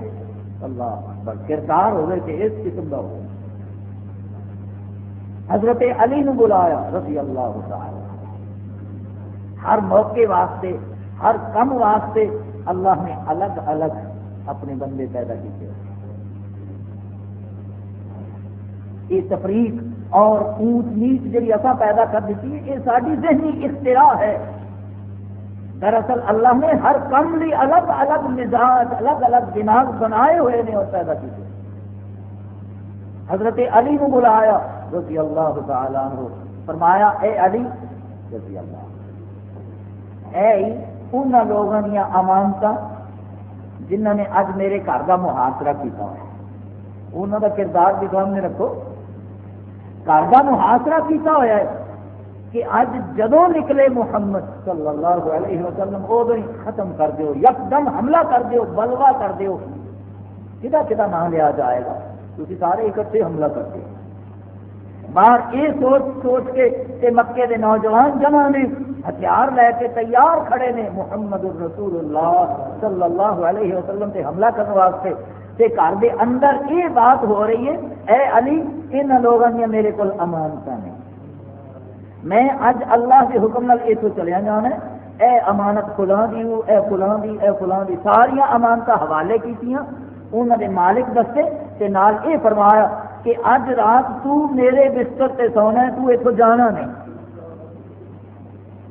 S1: اللہ کردار ہوئے کہ اس قسم کا ہو۔ حضرت علی نو بلایا رضی اللہ تعالی ہر موقع واسطے، ہر کم واسطے اللہ نے الگ الگ اپنے بندے پیدا کیتے یہ تفریق اور اونچ نیچ جی اصا پیدا کر دیتی ہے یہ ساری ذہنی اختراع ہے۔ دراصل اللہ نے ہر کم لی الگ الگ مزاج، الگ الگ دماغ بنائے ہوئے نے اور پیدا کیے حضرت علی کو بلایا رضی اللہ تعالیٰ عنہ فرمایا، اے علی، رضی اللہ اے ان لوگوں دیا امانت جنہوں نے اج میرے گھر کا محاصرہ کیا انہوں کا کردار بھی سامنے رکھو۔ گھر کا محاصرہ کیا ہوا ہے کہ اج جدو نکلے محمد صلی اللہ علیہ وسلم ادو ہی ختم کر دیو یک دم حملہ کر دیو، بلوا کر دیو۔ کدا کدا نام لیا جائے گا؟ تھی سارے اکٹھے حملہ کر دو باہر یہ سوچ سوچ کے کہ مکے دے نوجوان جمع نے، ہتھیار لے کے تیار کھڑے نے محمد الرسول اللہ صلی اللہ علیہ وسلم سے حملہ کرنے واسطے۔ تے گھر دے اندر یہ بات ہو رہی ہے، اے علی، ان لوگوں نے میرے کو امانت نہیں میں اج اللہ کے حکم نال اتو چلیا جانا ہے۔ اے امانت فلاں دی، اے فلاں دی، اے فلاں دی ساریا امانت حوالے کی انہوں نے مالک دسے، تے نال اے فرمایا کہ اج رات تو میرے بستر تے سونا ہے، تو اتو جانا نہیں۔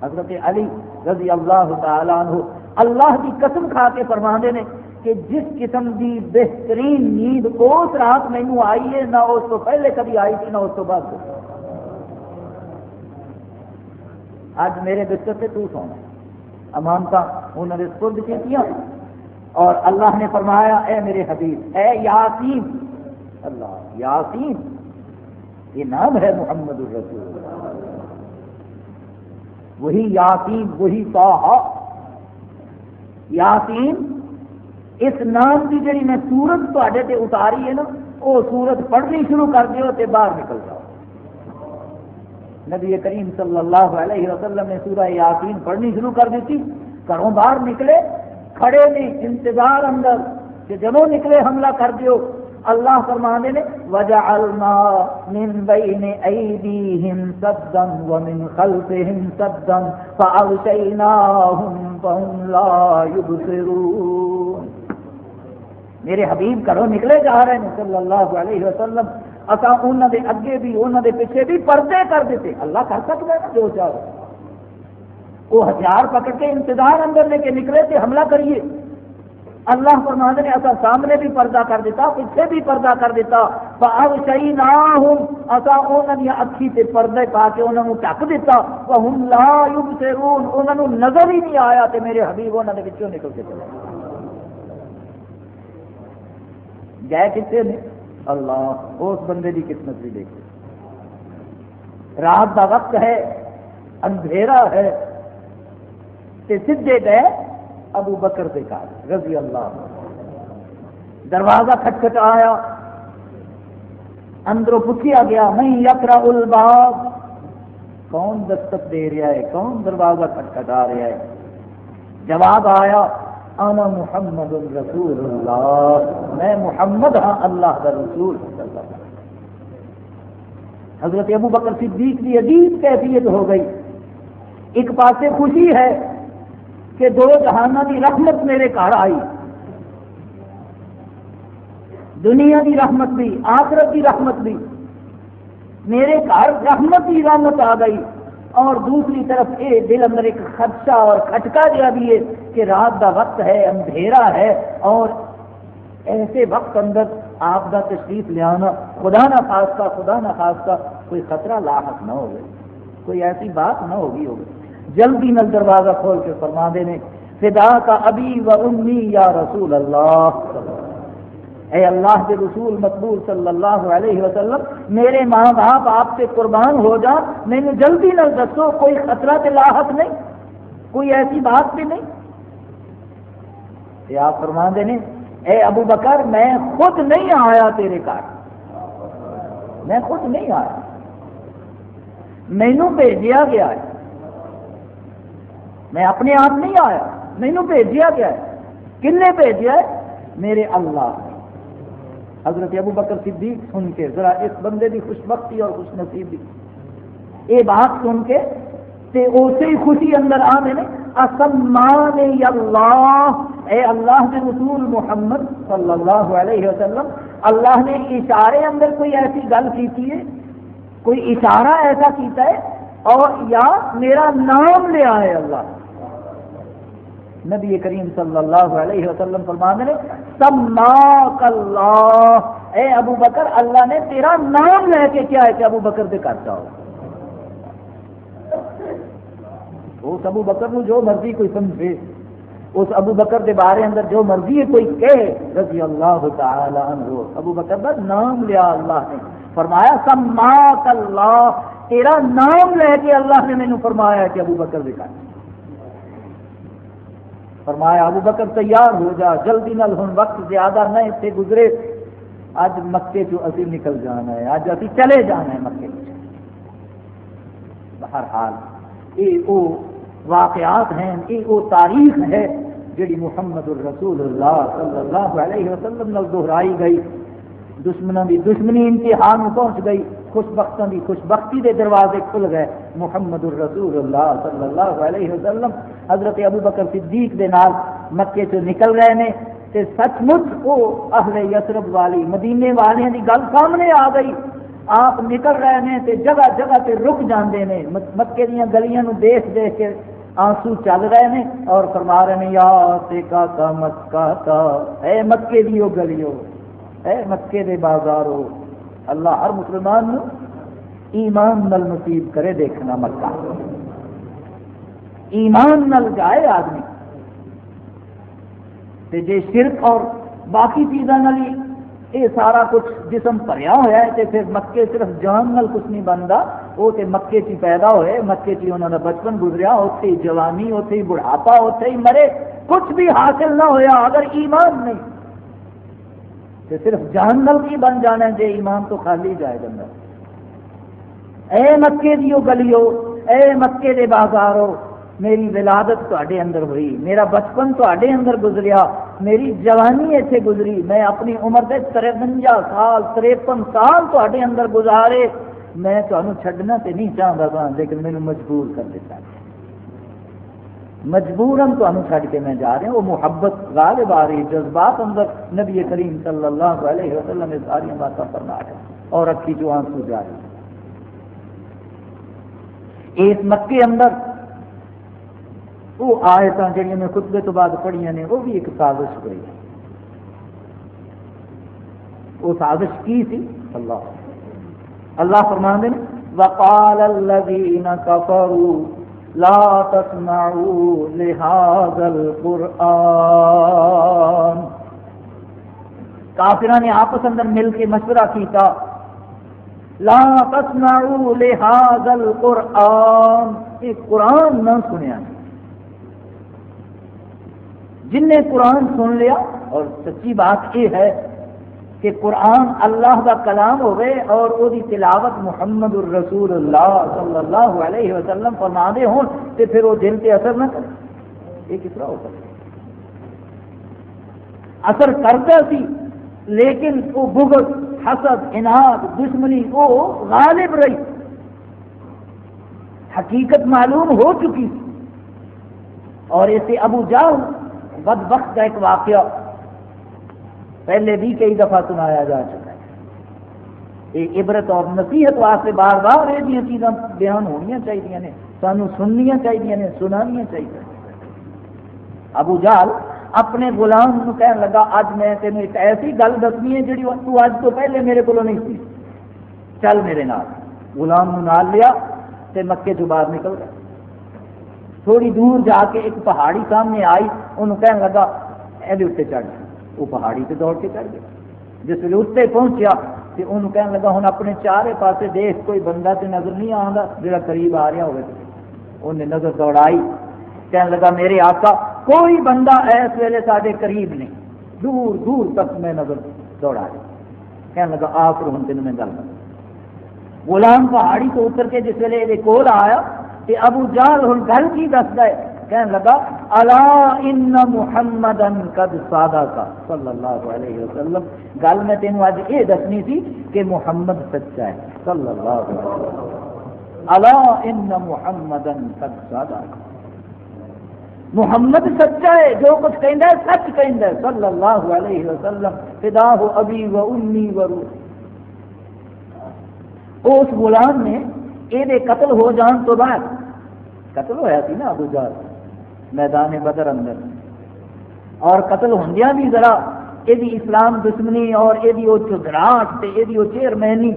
S1: حضرت علی رضی اللہ تعالی عنہ اللہ کی قسم کھا کے فرما نے کہ جس قسم کی بہترین نیند اس رات مینو آئی ہے، نہ اس کو پہلے کبھی آئی تھی، نہ اس کو بعد۔ اج میرے بستر سے تو سونا امانتا انہوں نے سپرد کی اور اللہ نے فرمایا، اے میرے حبیب، اے یاسین اللہ، یاسین، یہ نام ہے محمد الرسول۔ وہی یاسین، وہی توحا یاسین، اس نام کی جڑی میں سورت تے اتاری ہے نا وہ سورت پڑھنی شروع کر دیو تے باہر نکل جاؤ۔ نبی کریم صلی اللہ علیہ وسلم نے سورہ یاسین پڑھنی شروع کر دیتی، گھروں باہر نکلے، کھڑے نے انتظار اندر، کہ جب نکلے حملہ کر دیو اللہ فرمانے نے، وجعلنا من بین ایدیہم سدا ومن خلفہم سدا فاغشیناہم فہم لا یبصرون میرے حبیب کرو نکلے جا رہے ہیں صلی اللہ علیہ وسلم۔ اصا انہوں دے اگے بھی انہوں دے پیچھے بھی پردے کر دیتے۔ اللہ کر سکتا ہے جو چاہو۔ وہ ہتھیار پکڑ کے انتظار اندر لے کے نکلے تھے حملہ کریے۔ اللہ فرماند نے اصا سامنے بھی پردہ کر دیتا، پیچھے بھی پردہ کر دیتا۔ اب صحیح نہ ہوں اصا انہوں اکھی سے پردے پا کے انہوں نے ٹک دیتا۔ وہ لا یوگ سے انہوں نے نظر ہی نہیں آیا تو میرے حبیب انہوں نے پچھوں نکل کے چلے گئے۔ کتنے نے؟ اللہ، اس بندے کی قسمت بھی دیکھے رات کا وقت ہے، اندھیرا ہے سیدھے گئے ابو بکر کے گھر رضی اللہ دروازہ کھٹکھٹ آیا، اندروں پوچھا گیا میں یقرا الباب؟ کون دستک دے رہا ہے؟ کون دروازہ کھٹکھٹا رہا ہے؟ جواب آیا، انا محمد رسول اللہ۔ میں محمد ہاں اللہ کا رسول حضرت ابو بکر صدیق کی عجیب کیفیت ہو گئی۔ ایک پاسے خوشی ہے کہ دو جہانہ کی رحمت میرے گھر آئی۔ دنیا کی رحمت بھی آخرت کی رحمت بھی میرے گھر رحمت کی رحمت آ گئی۔ اور دوسری طرف یہ دل اندر ایک خدشہ اور کھٹکا دیا بھی ہے کہ رات کا وقت ہے، اندھیرا ہے۔ اور ایسے وقت اندر آپ کا تشریف لیا خدا نہ خاص خدا نہ خاص کوئی خطرہ لاحق نہ ہوگی کوئی ایسی بات نہ ہوگی ہوگی جلدی نل دروازہ کھول کے فرما دینے، فدا کا ابھی و امی یا رسول اللہ۔ اے اللہ کے رسول مقبول صلی اللہ علیہ وسلم، میرے ماں باپ آپ سے قربان ہو جا میں جلدی نہ دسو، کوئی خطرہ کے لاحق نہیں، کوئی ایسی بات بھی نہیں۔ آپ فرما دینے، اے ابو بکر، میں خود نہیں آیا تیرے گھر۔ میں خود نہیں آیا۔ مینو بھیجا گیا ہے۔ میں اپنے آپ نہیں آیا مینو بھیجا گیا ہے۔ کن نے بھیجا ہے؟ میرے اللہ۔ حضرت ابو بکر صدیق سن کے، ذرا اس بندے کی خوش بختی اور خوش نصیبی۔ یہ بات سن کے، تے اسی خوشی اندر آ میں نے اسمان اللہ۔ اے اللہ کے رسول محمد صلی اللہ علیہ وسلم، اللہ نے اشارے اندر کوئی ایسی گل کی ہے؟ کوئی اشارہ ایسا کیتا ہے؟ اور یا میرا نام لیا ہے اللہ۔ نبی کریم صلی اللہ علیہ وسلم فرمان نے، سماک اللہ۔ اے ابو بکر، اللہ نے تیرا نام لے کے کیا ہے کہ ابو بکر دے کر جاؤ۔ اس ابو بکر نو جو مرضی کوئی سمجھے، اس ابو بکر دے بارے اندر جو مرضی ہے کوئی کہے۔ رضی اللہ تعالی عنہ۔ ابو بکر دا نام لیا اللہ نے۔ فرمایا، سماک اللہ۔ تیرا نام لے کے اللہ نے مینو فرمایا کہ ابو بکر دے کر فرمایا، ابو بکر تیار ہو جا، جلدی نال ہوں وقت زیادہ نہ اتنے گزرے۔ اج مکے چو اسی نکل جانا ہے اج اسی چلے جانا ہے مکے۔ بہر حال یہ وہ واقعات ہیں یہ وہ تاریخ ہے جڑی محمد الرسول اللہ صلی اللہ علیہ وسلم نال دہرائی گئی۔ دشمنوں کی دشمنی امتحان پہنچ گئی۔ خوش بختوں کی خوش بختی کے دروازے کھل گئے۔ محمد الرسول اللہ صلی اللہ علیہ وسلم، حضرت ابو بکر صدیق دے نال مکے سے نکل رہے ہیں تے سچ مچ وہ اہل یسرب والی، مدینے والے کی گل سامنے آ گئی۔ آپ نکل رہے ہیں تے جگہ جگہ تے رک جاندے نے۔ مکے دیا گلیاں نو دیکھ دیکھ کے آنسو چل رہے ہیں اور فرما رہے ہیں یا کا کا مکہ کا اے مکے دیو گلیو، اے مکے دے بازارو۔ اللہ ہر مسلمان ایمان نل نصیب کرے دیکھنا مکہ۔ ایمان نل جائے آدمی۔ تے جے شرک اور باقی چیزاں یہ سارا کچھ جسم بھریا ہوا ہے، تے پھر مکے صرف جان نال کچھ نہیں بنتا وہ تے مکے چی پیدا ہوئے، مکے چی انہوں نے بچپن گزریا اتنے ہی جوانی اتنے ہی بڑھاپا اتنے ہی مرے، کچھ بھی حاصل نہ ہویا اگر ایمان نہیں۔ تے صرف جان نل کی بن جانا ہے، جے ایمان تو خالی جائے بندہ اے مکے دیو گلیو، اے مکے دے بازارو، میری ولادت تے اندر ہوئی، میرا بچپن تے اندر گزریا، میری جوانی اتنے گزری، میں اپنی عمر کے ترونجا سال، تریپن سال تے اندر گزارے۔ میں تمہیں چڈنا تو نہیں چاہتا تھا لیکن مینو مجبور کر دیتا مجبور تمہیں چڈ کے میں جا رہا وہ محبت غالب آ رہی جذبات اندر نبی کریم صلی اللہ علیہ وسلم ساری باتیں فرما رہے اور اکھی جو آنسو جا رہی اس مکے اندر وہ آیت جہاں میں خطبے تو بعد پڑھیا نے، وہ بھی ایک سازش ہوئی وہ سازش کی سی اللہ۔ اللہ فرما دے وقال الذين كفروا لا تسمعوا لهذا القرآن. کافران نے آپس اندر مل کے مشورہ کیتا، لا تسمعوا لهذا القرآن. یہ قرآن نہ سنیا۔ جن نے قرآن سن لیا، اور سچی بات یہ ہے کہ قرآن اللہ کا کلام ہوئے اور وہ تلاوت محمد الرسول اللہ صلی اللہ علیہ وسلم فرما دے ہوں تو پھر وہ دل پہ اثر نہ کرے۔ یہ کس طرح ہو سکتا اثر کرتا سی، لیکن وہ بغض، حسد انعد دشمنی، وہ غالب رہی۔ حقیقت معلوم ہو چکی۔ اور اسے ابو جاؤ بد وقت کا ایک واقعہ۔ پہلے بھی کئی دفعہ سنایا جا چکا ہے۔ یہ عبرت اور نصیحت واسطے بار بار جی، یہ چیزاں بیان ہونی چاہیے نے، سانو سننیا چاہیے نے سنانیا چاہیے ابو جال اپنے غلام نو کہن لگا اج میں تین ایک ایسی گل دسنی ہے جی تو اج تو پہلے میرے کو نہیں سی چل میرے نال۔ غلام نو نال لیا تے مکے تو باہر نکل گیا۔ تھوڑی دور جا کے ایک پہاڑی سامنے آئی انہوں کہنے لگا یہ چڑھ۔ وہ پہاڑی سے دوڑ کے چڑھ گیا جس ویلے اتنے پہنچیا تو انہوں کہنے لگا ہوں اپنے چارے پاسے دیکھ کوئی بندہ تو نظر نہیں آتا جا قریب آ رہا ہوگا انہیں نظر دوڑائی۔ کہنے لگا میرے آقا کوئی بندہ اس ویلے سارے قریب نہیں۔ دور دور تک میں نظر دوڑائی کہنے لگا آپ ہوں تین میں گل کر۔ غلام پہاڑی تو اتر کے جس ویلے یہ کول آیا کہ ابو جال ہوں گل کی دستا ہے۔ کہنے لگا، الا ان محمد قد سادہ کا صلی اللہ علیہ وسلم۔ گل میں تینوں اج یہ دسنی تھی کہ محمد سچا ہے۔ صلی اللہ علیہ وسلم۔ الا ان محمد قد سادہ کا محمد سچا ہے، جو کچھ کہندا ہے، سچ کہندا ہے۔ صلی اللہ علیہ وسلم۔ فدا ہو ابی و امی و روح۔ اس غلام نے یہ قتل ہو جان تو بعد، قتل ہوا سی نا ابو جال میدان بدر اندر۔ اور قتل ہوں بھی ذرا، یہ اسلام دشمنی اور یہ چدراٹ یہ چیئرمینی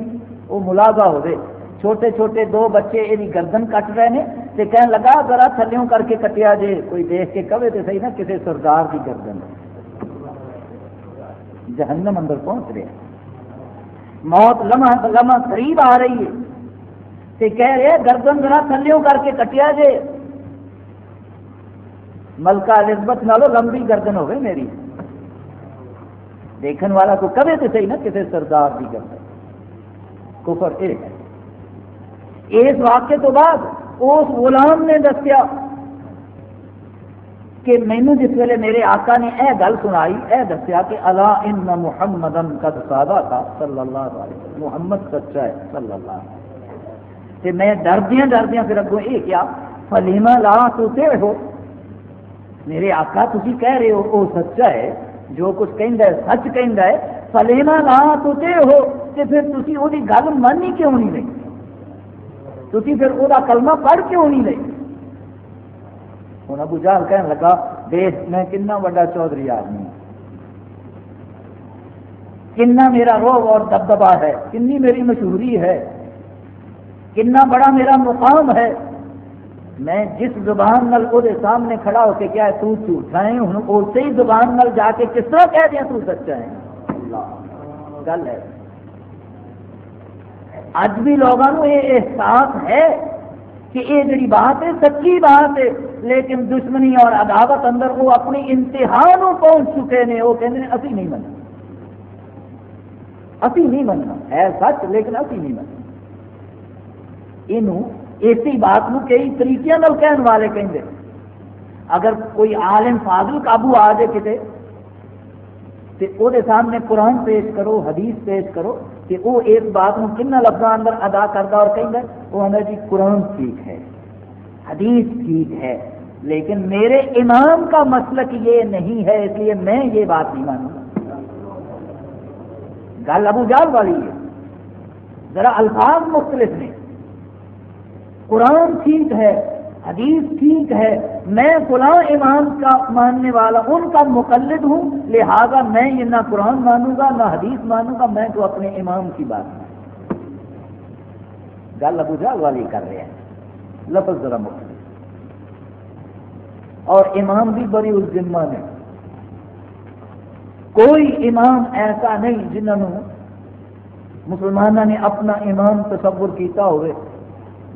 S1: وہ ملازہ ہوئے چھوٹے چھوٹے دو بچے یہ گردن کٹ رہے ہیں تو کہنے لگا ذرا تھلیوں کر کے کٹیا جے، کوئی دیکھ کے کبے تو صحیح نا کسی سردار کی گردن۔ جہنم اندر پہنچ رہے موت لمحہ لمحہ قریب آ رہی ہے۔ تے کہہ رہے گردن ذرا تھلیوں کر کے کٹیا جے۔ ملکہ الزبت نالو لمبی گردن ہوگی میری۔ دیکھن والا کو کبھی تو صحیح نا کسی سردار کی گردن۔ کفر اے ہے۔ اس واقعے تو بعد اس غلام نے دسیا کہ مینو جس ویلے میرے آقا نے اے گل سنائی، اے دسیا کہ اللہ ان محمد قد سادہ تھا صلی اللہ علیہ وسلم۔ محمد سچا ہے، صلی اللہ علیہ وسلم۔ تے میں ڈردیاں ڈردیاں پھر اگوں یہ کیا؟ فلیما لا تو ہو میرے آقا تھی کہہ رہے ہو وہ سچا ہے، جو کچھ کہندا ہے، سچ کہندا ہے فلیما لا تو ہو تے پھر تسی وہ گل مانی کیوں نہیں رہی تھی پھر وہ کلمہ پڑھ کیوں نہیں رہی ہوں ابو جال کہنے لگا، دیکھ، میں کنا وا چودھری آدمی کنا میرا روب اور دبدبا ہے کنی میری مشہوری ہے کنا بڑا میرا مقام ہے۔ میں جس زبان نل وہ سامنے کھڑا ہو کے کیا تو جھوٹا ہے ہوں اسی ہی زبان نل جا کے کس طرح کہہ دیا تو سچا ہے گل ہے۔ اج بھی لوگوں یہ احساس ہے کہ یہ جڑی بات ہے، سچی بات ہے، لیکن دشمنی اور عداوت اندر وہ اپنی انتہا پہنچ چکے ہیں وہ کہتے ہیں ابھی نہیں مننا۔ ابھی نہیں مننا۔ ہے سچ، لیکن ابھی نہیں مننا۔ یہ اسی بات کو کئی طریقے کہنے والے کہیں اگر کوئی عالم فاضل قابو آ جائے کتنے تو وہ سامنے قرآن پیش کرو، حدیث پیش کرو کہ وہ ایک بات کو کن لفظوں اندر ادا کرتا اور کہیں وہ آدھا جی قرآن ٹھیک ہے، حدیث ٹھیک ہے، لیکن میرے امام کا مسلک یہ نہیں ہے، اس لیے میں یہ بات نہیں مانوں گل ابو جال والی ہے۔ ذرا الفاظ مختلف نے قرآن ٹھیک ہے، حدیث ٹھیک ہے، میں فلاں امام کا ماننے والا، ان کا مقلد ہوں، لہذا میں یہ نہ قرآن مانوں گا، نہ حدیث مانوں گا، میں تو اپنے امام کی بات مانوں گل ابو جال والی کر رہے ہیں۔ لفظ ذرا مختلف۔ اور امام بھی بڑی اس ذمہ نے۔ کوئی امام ایسا نہیں جنہوں مسلمانوں نے اپنا امام تصور کیتا ہوئے۔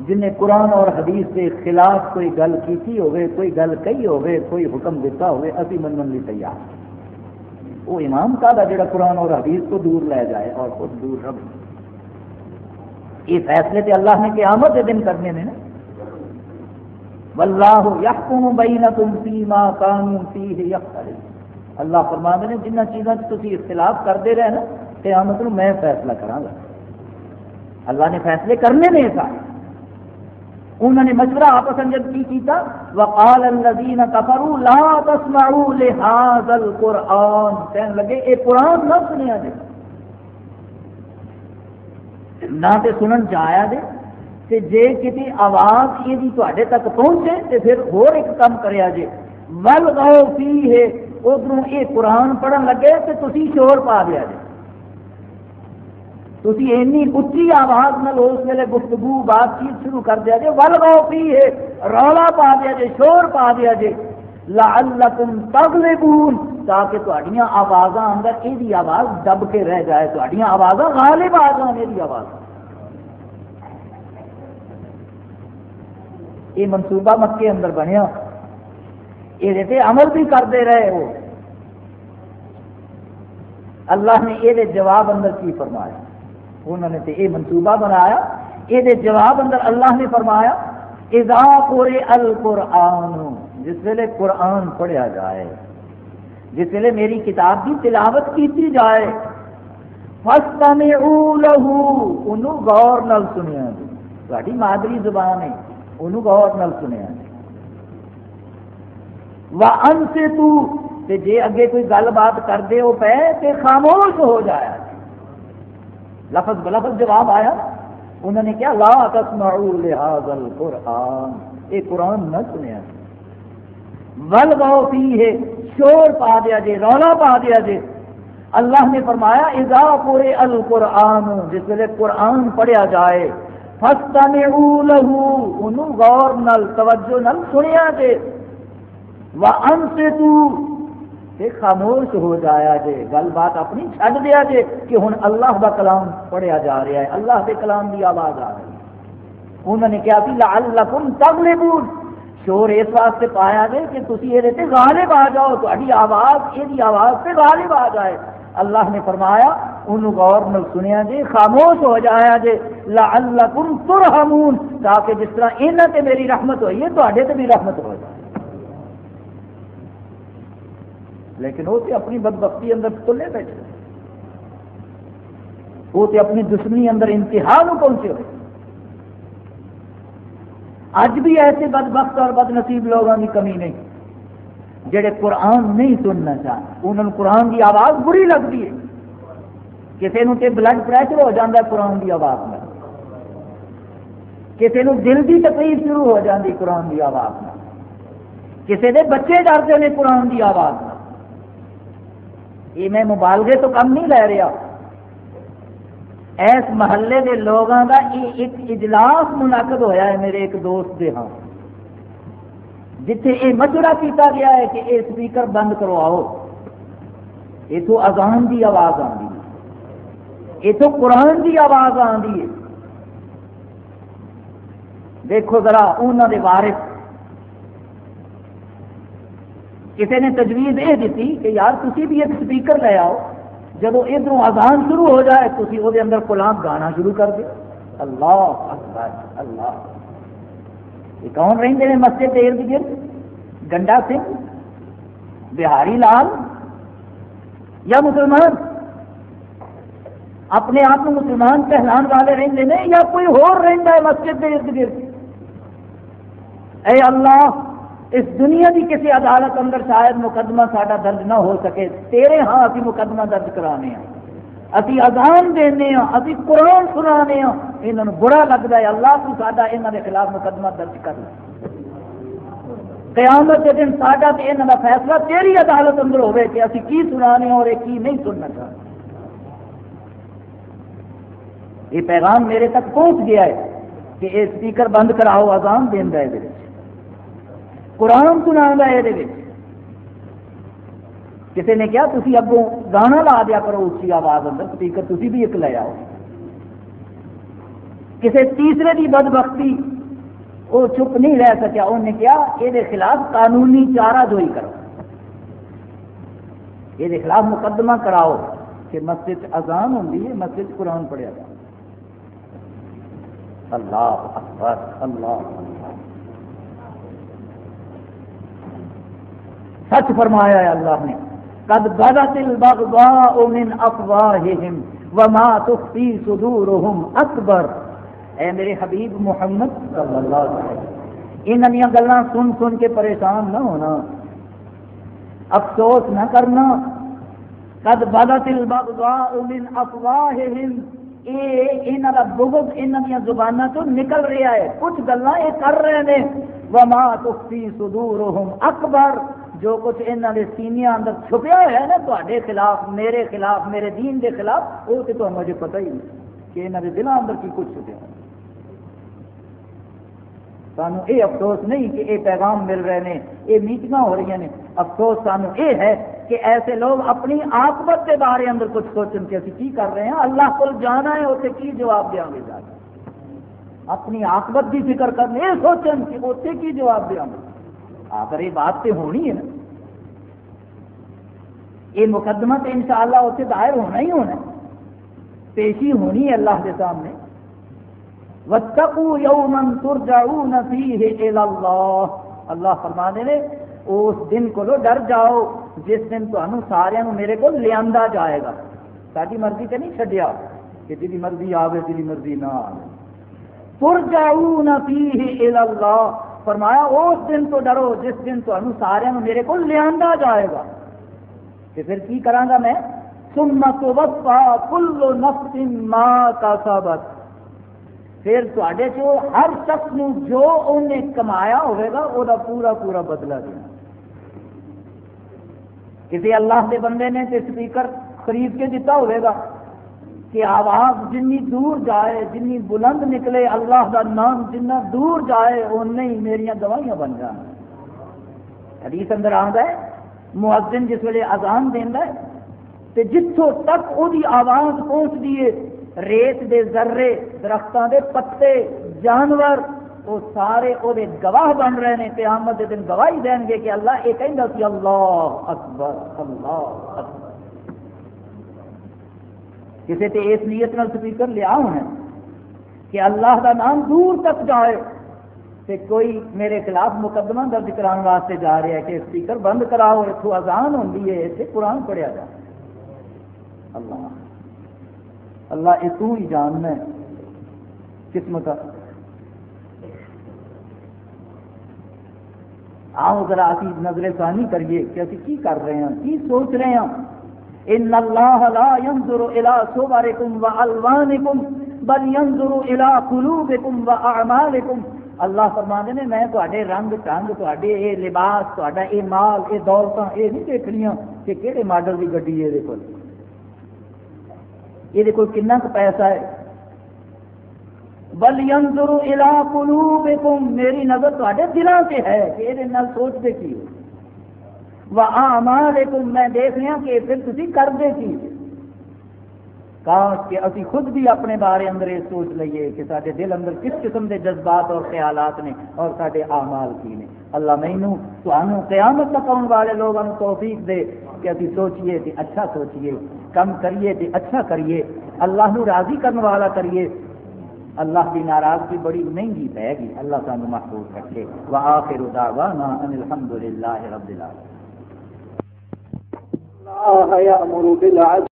S1: جنہیں قرآن اور حدیث کے خلاف کوئی گل کی ہوئے کوئی گل کہی ہوئے کوئی حکم دیتا ہوئے ابھی منن لی تیار وہ امام کا دا جڑا قرآن اور حدیث کو دور لے جائے اور خود دور رہے۔ یہ فیصلے تے اللہ نے قیامت کے دن کرنے نے نا۔ واللہ یحکم بینکم فیما کانوا فیہ یختلف اللہ فرما نے، جنہ چیزاں تسی اختلاف کرتے رہے نا قیامت میں فیصلہ کراں گا۔ اللہ نے فیصلے کرنے نے سارے۔ انہوں نے مشورہ آپس اندر کی کیتا، وقال الذين كفروا لا تسمعوا لهذا القران کہنے لگے، اے قرآن نہ سنیا جے نہ تے سنن چاہیا دے۔ تے جے کسی آواز یہ تے تک پہنچے تے پھر اور ایک کام کریا جے۔ ول گو فی ہے ادھر یہ قرآن پڑھن لگے تے تسی شور پا دیا جے۔ تھی اینی اچھی آواز نال اس ویلے گفتگو بات چیت شروع کر دیا جے ول گو پی ہے، رولا پا دیا جے شور پا دیا جے لعلکم تغلبون، تاکہ تہاڈیاں آوازاں اندر یہ آواز دب کے رہ جائے، تہاڈیاں آوازاں غالب آ جائیں میری آواز۔ یہ منصوبہ مکے اندر بنیا۔ یہ عمل بھی کرتے رہے وہ۔ اللہ نے یہ جواب اندر کی فرمایا؟ انہوں نے یہ منصوبہ بنایا یہ جواب اندر اللہ نے فرمایا، اذا پورے القرآن، جس ویلے قرآن پڑھیا جائے، جس ویلے میری کتاب کی تلاوت کی جائے، فَاسْتَمِعُوا لَهُ انہوں غور نل سنیا جی۔ تاری مادری زبان ہے، انہوں غور نل سنیا جی۔ ان سے تو جے اگے کوئی گل بات کر دے وہ پہ تے خاموش ہو جایا جی لفظ بلفظ جواب آیا، انہوں نے کیا لا تسمعوا لهذا القرآن۔ یہ قرآن نہ سنیا ول گو پی ہے شور پا دیا جے، رولا پا دیا جے۔ اللہ نے فرمایا، اذا پورے القرآن، جس ویلے قرآن پڑھیا جائے فستمعوا له انہوں غور نل، توجہ نل سنیا جے۔ وانصتوا تے خاموش ہو جایا جے، گل بات اپنی چھڈ دیا جے کہ ہن اللہ دا کلام پڑھیا جا رہا ہے، اللہ دے کلام دی آواز آ رہی ہے۔ انہوں نے کہا بھی لعلکم تغلبون۔ شور اس واسطے پایا جے کہ تسی اے تے غالب آ جاؤ، تہاڈی آواز اے دی آواز تے غالب آ جائے۔ اللہ نے فرمایا، انہوں غور نل سنیا جی خاموش ہو جایا جی لعلکم ترحمون، تاکہ جس طرح انہاں تے میری رحمت ہوئی ہے تواڈے تے بھی رحمت ہو جائے۔ لیکن وہ تے اپنی بدبختی اندر تلے بیٹھے وہ تے اپنی دشمنی اندر انتہا نو پہنچے ہوئے۔ اج بھی ایسے بدبخت اور بد نصیب لوگوں کی کمی نہیں۔ جڑے قرآن نہیں سننا چاہتے انہوں نے قرآن کی آواز بری لگتی ہے۔ کسی نے بلڈ پریشر ہو جاتا ہے، قرآن کی آواز میں کسی نے دل کی تکلیف شروع ہو جاتی قرآن کی آواز میں کسی کے بچے ڈرتے ہیں، قرآن کی آواز میں یہ میں مبالغے تو کم نہیں لے رہا۔ اس محلے کے لوگوں کا یہ ایک اجلاس منعقد ہویا ہے میرے ایک دوست کے ہاں۔ جتھے یہ مشورہ کیتا گیا ہے کہ یہ سپیکر بند کرو آؤ اذان کی آواز آتی ہے۔ یہ تو قرآن کی آواز آتی ہے۔ دیکھو ذرا انہوں نے وارث کسی نے تجویز یہ دیتی کہ یار تھی بھی ایک سپیکر لے آؤ جب ادھر آزان شروع ہو جائے تھی وہ اندر کلام گانا شروع کر دو اللہ اکبر، اللہ۔ یہ کون رہتے ہیں مسجد کے ارد گرد گنڈا سنگھ، بہاری لال۔ یا مسلمان؟ اپنے آپ کو مسلمان کہلان والے رہتے ہیں یا کوئی اور رہتا ہے مسجد کے ارد گرد اے اللہ اس دنیا کی کسی عدالت اندر شاید مقدمہ ساڈا درج نہ ہو سکے، تیرے ہاں ابھی مقدمہ درج کرانے ہیں ابھی اذان دینے ہاں ابھی قرآن سنانے ہاں۔ یہاں برا لگتا ہے، اللہ تو ساڈا یہاں کے خلاف مقدمہ درج کر۔ لے قیامت کے دن ساڈا تو یہاں کا فیصلہ تیری عدالت اندر ہوئے کہ ابھی کی سنانے ہاں اور یہ کی نہیں سننا چاہتے یہ پیغام میرے تک پہنچ گیا ہے کہ یہ سپیکر بند کراؤ، اذان دینا ہے قرآن سنا یہ کسی نے کیا تھی اگوں گانا لا دیا کرو اچھی آواز اندر، سپیکر تھی بھی ایک لے آؤ۔ کسی تیسرے کی بد بختی وہ چپ نہیں رہ سکیا۔ انہیں کیا یہ خلاف قانونی چارہ جوئی کرو۔ یہ خلاف مقدمہ کراؤ کہ مسجد اذان ہوتی ہے، مسجد قرآن پڑھیا جائے اللہ اکبر، اللہ سچ فرمایا ہے اللہ نے، قد بدت البغضاء من افواههم وما تخفي صدورهم اکبر۔ اے میرے حبیب محمد صلی اللہ علیہ وسلم، ان انیاں گلاں سن سن کے پریشان نہ ہونا، افسوس نہ کرنا۔ قد بدت البغضاء من افواههم اے انہاں دا بغض انہاں دی زباناں تو نکل رہا ہے، کچھ گلاں اے کر رہے نے وما تخفي صدورهم اکبر۔ جو کچھ یہاں کے سینیا اندر چھپیا ہوا ہے نا تے خلاف، میرے خلاف، میرے دین کے خلاف وہ تو مجھے پتہ ہی نہیں کہ یہاں کے دلوں اندر کی کچھ چھپیا سانو یہ افسوس نہیں کہ یہ پیغام مل رہے ہیں یہ میٹنگ ہو رہی ہیں افسوس سانو یہ ہے کہ ایسے لوگ اپنی آکبت کے بارے اندر کچھ سوچن کہ اسی کی کر رہے ہیں۔ اللہ کو جانا ہے اسے کی جواب دیا گے؟ جا کے اپنی آکبت کی فکر کرنے یہ سوچن کہ اسے کی جواب دیا گے؟ آخر یہ بات تو ہونی ہے نا۔ یہ مقدمہ تو ان شاء دائر ہونا ہی ہونا پیشی ہونی ہے اللہ کے سامنے۔ وَاتَّقُوا يَوْمًا تُرْجَعُونَ فِيهِ إِلَى اللَّهِ اللہ فرما دے اس دن کو ڈر جاؤ، جس دن تمہیں سارے میرے کو لیا جائے گا۔ ساری مرضی تو نہیں چڈیا کہ جی مرضی آئے جی مرضی نہ آئے تُرْجَعُونَ فِيهِ إِلَى اللَّهِ فرمایا، اس دن تو ڈرو، جس دن تمہیں سارے میرے کو لیا جائے گا. کہ پھر کی کرا گا میں؟ سمت وفا کل نفس ماں کا سبق پھر تے چو ہر شخص نو جو انہیں کمایا ہوئے گا وہ پورا پورا بدلا دینا کسی اللہ کے بندے نے سپیکر خرید کے دیتا ہوئے گا کہ آواز جنی دور جائے، جنی بلند نکلے، اللہ کا نام جنہ دور جائے اُن ہی میری دوائیاں بن جان حدیث اندر آتا ہے، مؤذن جس ویلے اذان دینا ہے، تے جتوں تک وہ آواز پہنچ دیے ریت دے ذرے درختوں دے پتے، جانور، وہ سارے وہ گواہ بن رہے ہیں قیامت دے دن گواہی دیں گے کہ اللہ، یہ کہ اللہ اکبر اللہ اکبر۔ کسی تے اس نیت نال سپیکر لیا ہونا کہ اللہ دا نام دور تک جائے تے کوئی میرے خلاف مقدمہ درج کران واسطے جا رہا ہے کہ سپیکر بند کراؤ اتو اذان ہوتی ہے اتنے قرآن پڑھیا جائے اللہ۔ اللہ یہ تو ہی جاننا ہے۔ قسمت۔ آؤ ذرا اسی نظر ثانی کریے کہ اسی کی کر رہے ہیں، کی سوچ رہے ہیں۔ ان اللہ لا ينظر الى صوركم والوانكم بل ينظر الى قلوبكم واعمالكم اللہ فرما نے، میں تے رنگ ٹنگ تے یہ لباس تا یہ مال یہ دولت یہ نہیں دیکھنی کہ کہڑے ماڈل کی گڈی ہے یہ کول۔ اے دے کول کن پیسہ ہے بل ينظر الى قلوبكم، میری نظر تواڈے دلاں تے ہے کہ اے دے نال سوچ دے کی وا اعمالکم میں دیکھ رہا کہ پھر تسی کر دے کی کاش کہ اسی خود بھی اپنے بارے اندر یہ سوچ لئیے کہ سارے دل اندر کس قسم کے جذبات اور خیالات نے اور سارے اعمال کی نے۔ اللہ مینو تو قیامت تک آنے والے لوگوں توفیق دے کہ ابھی سوچیے کہ اچھا سوچیے کم کریے کہ اچھا کریے، اللہ نو راضی کرنے والا کریے۔ اللہ کی ناراضگی بڑی مہنگی پے گی، اللہ سانو محفوظ رکھے۔ وآخر دعوانا ان الحمد للہ رب العالمين۔ الله يأمر بالعدل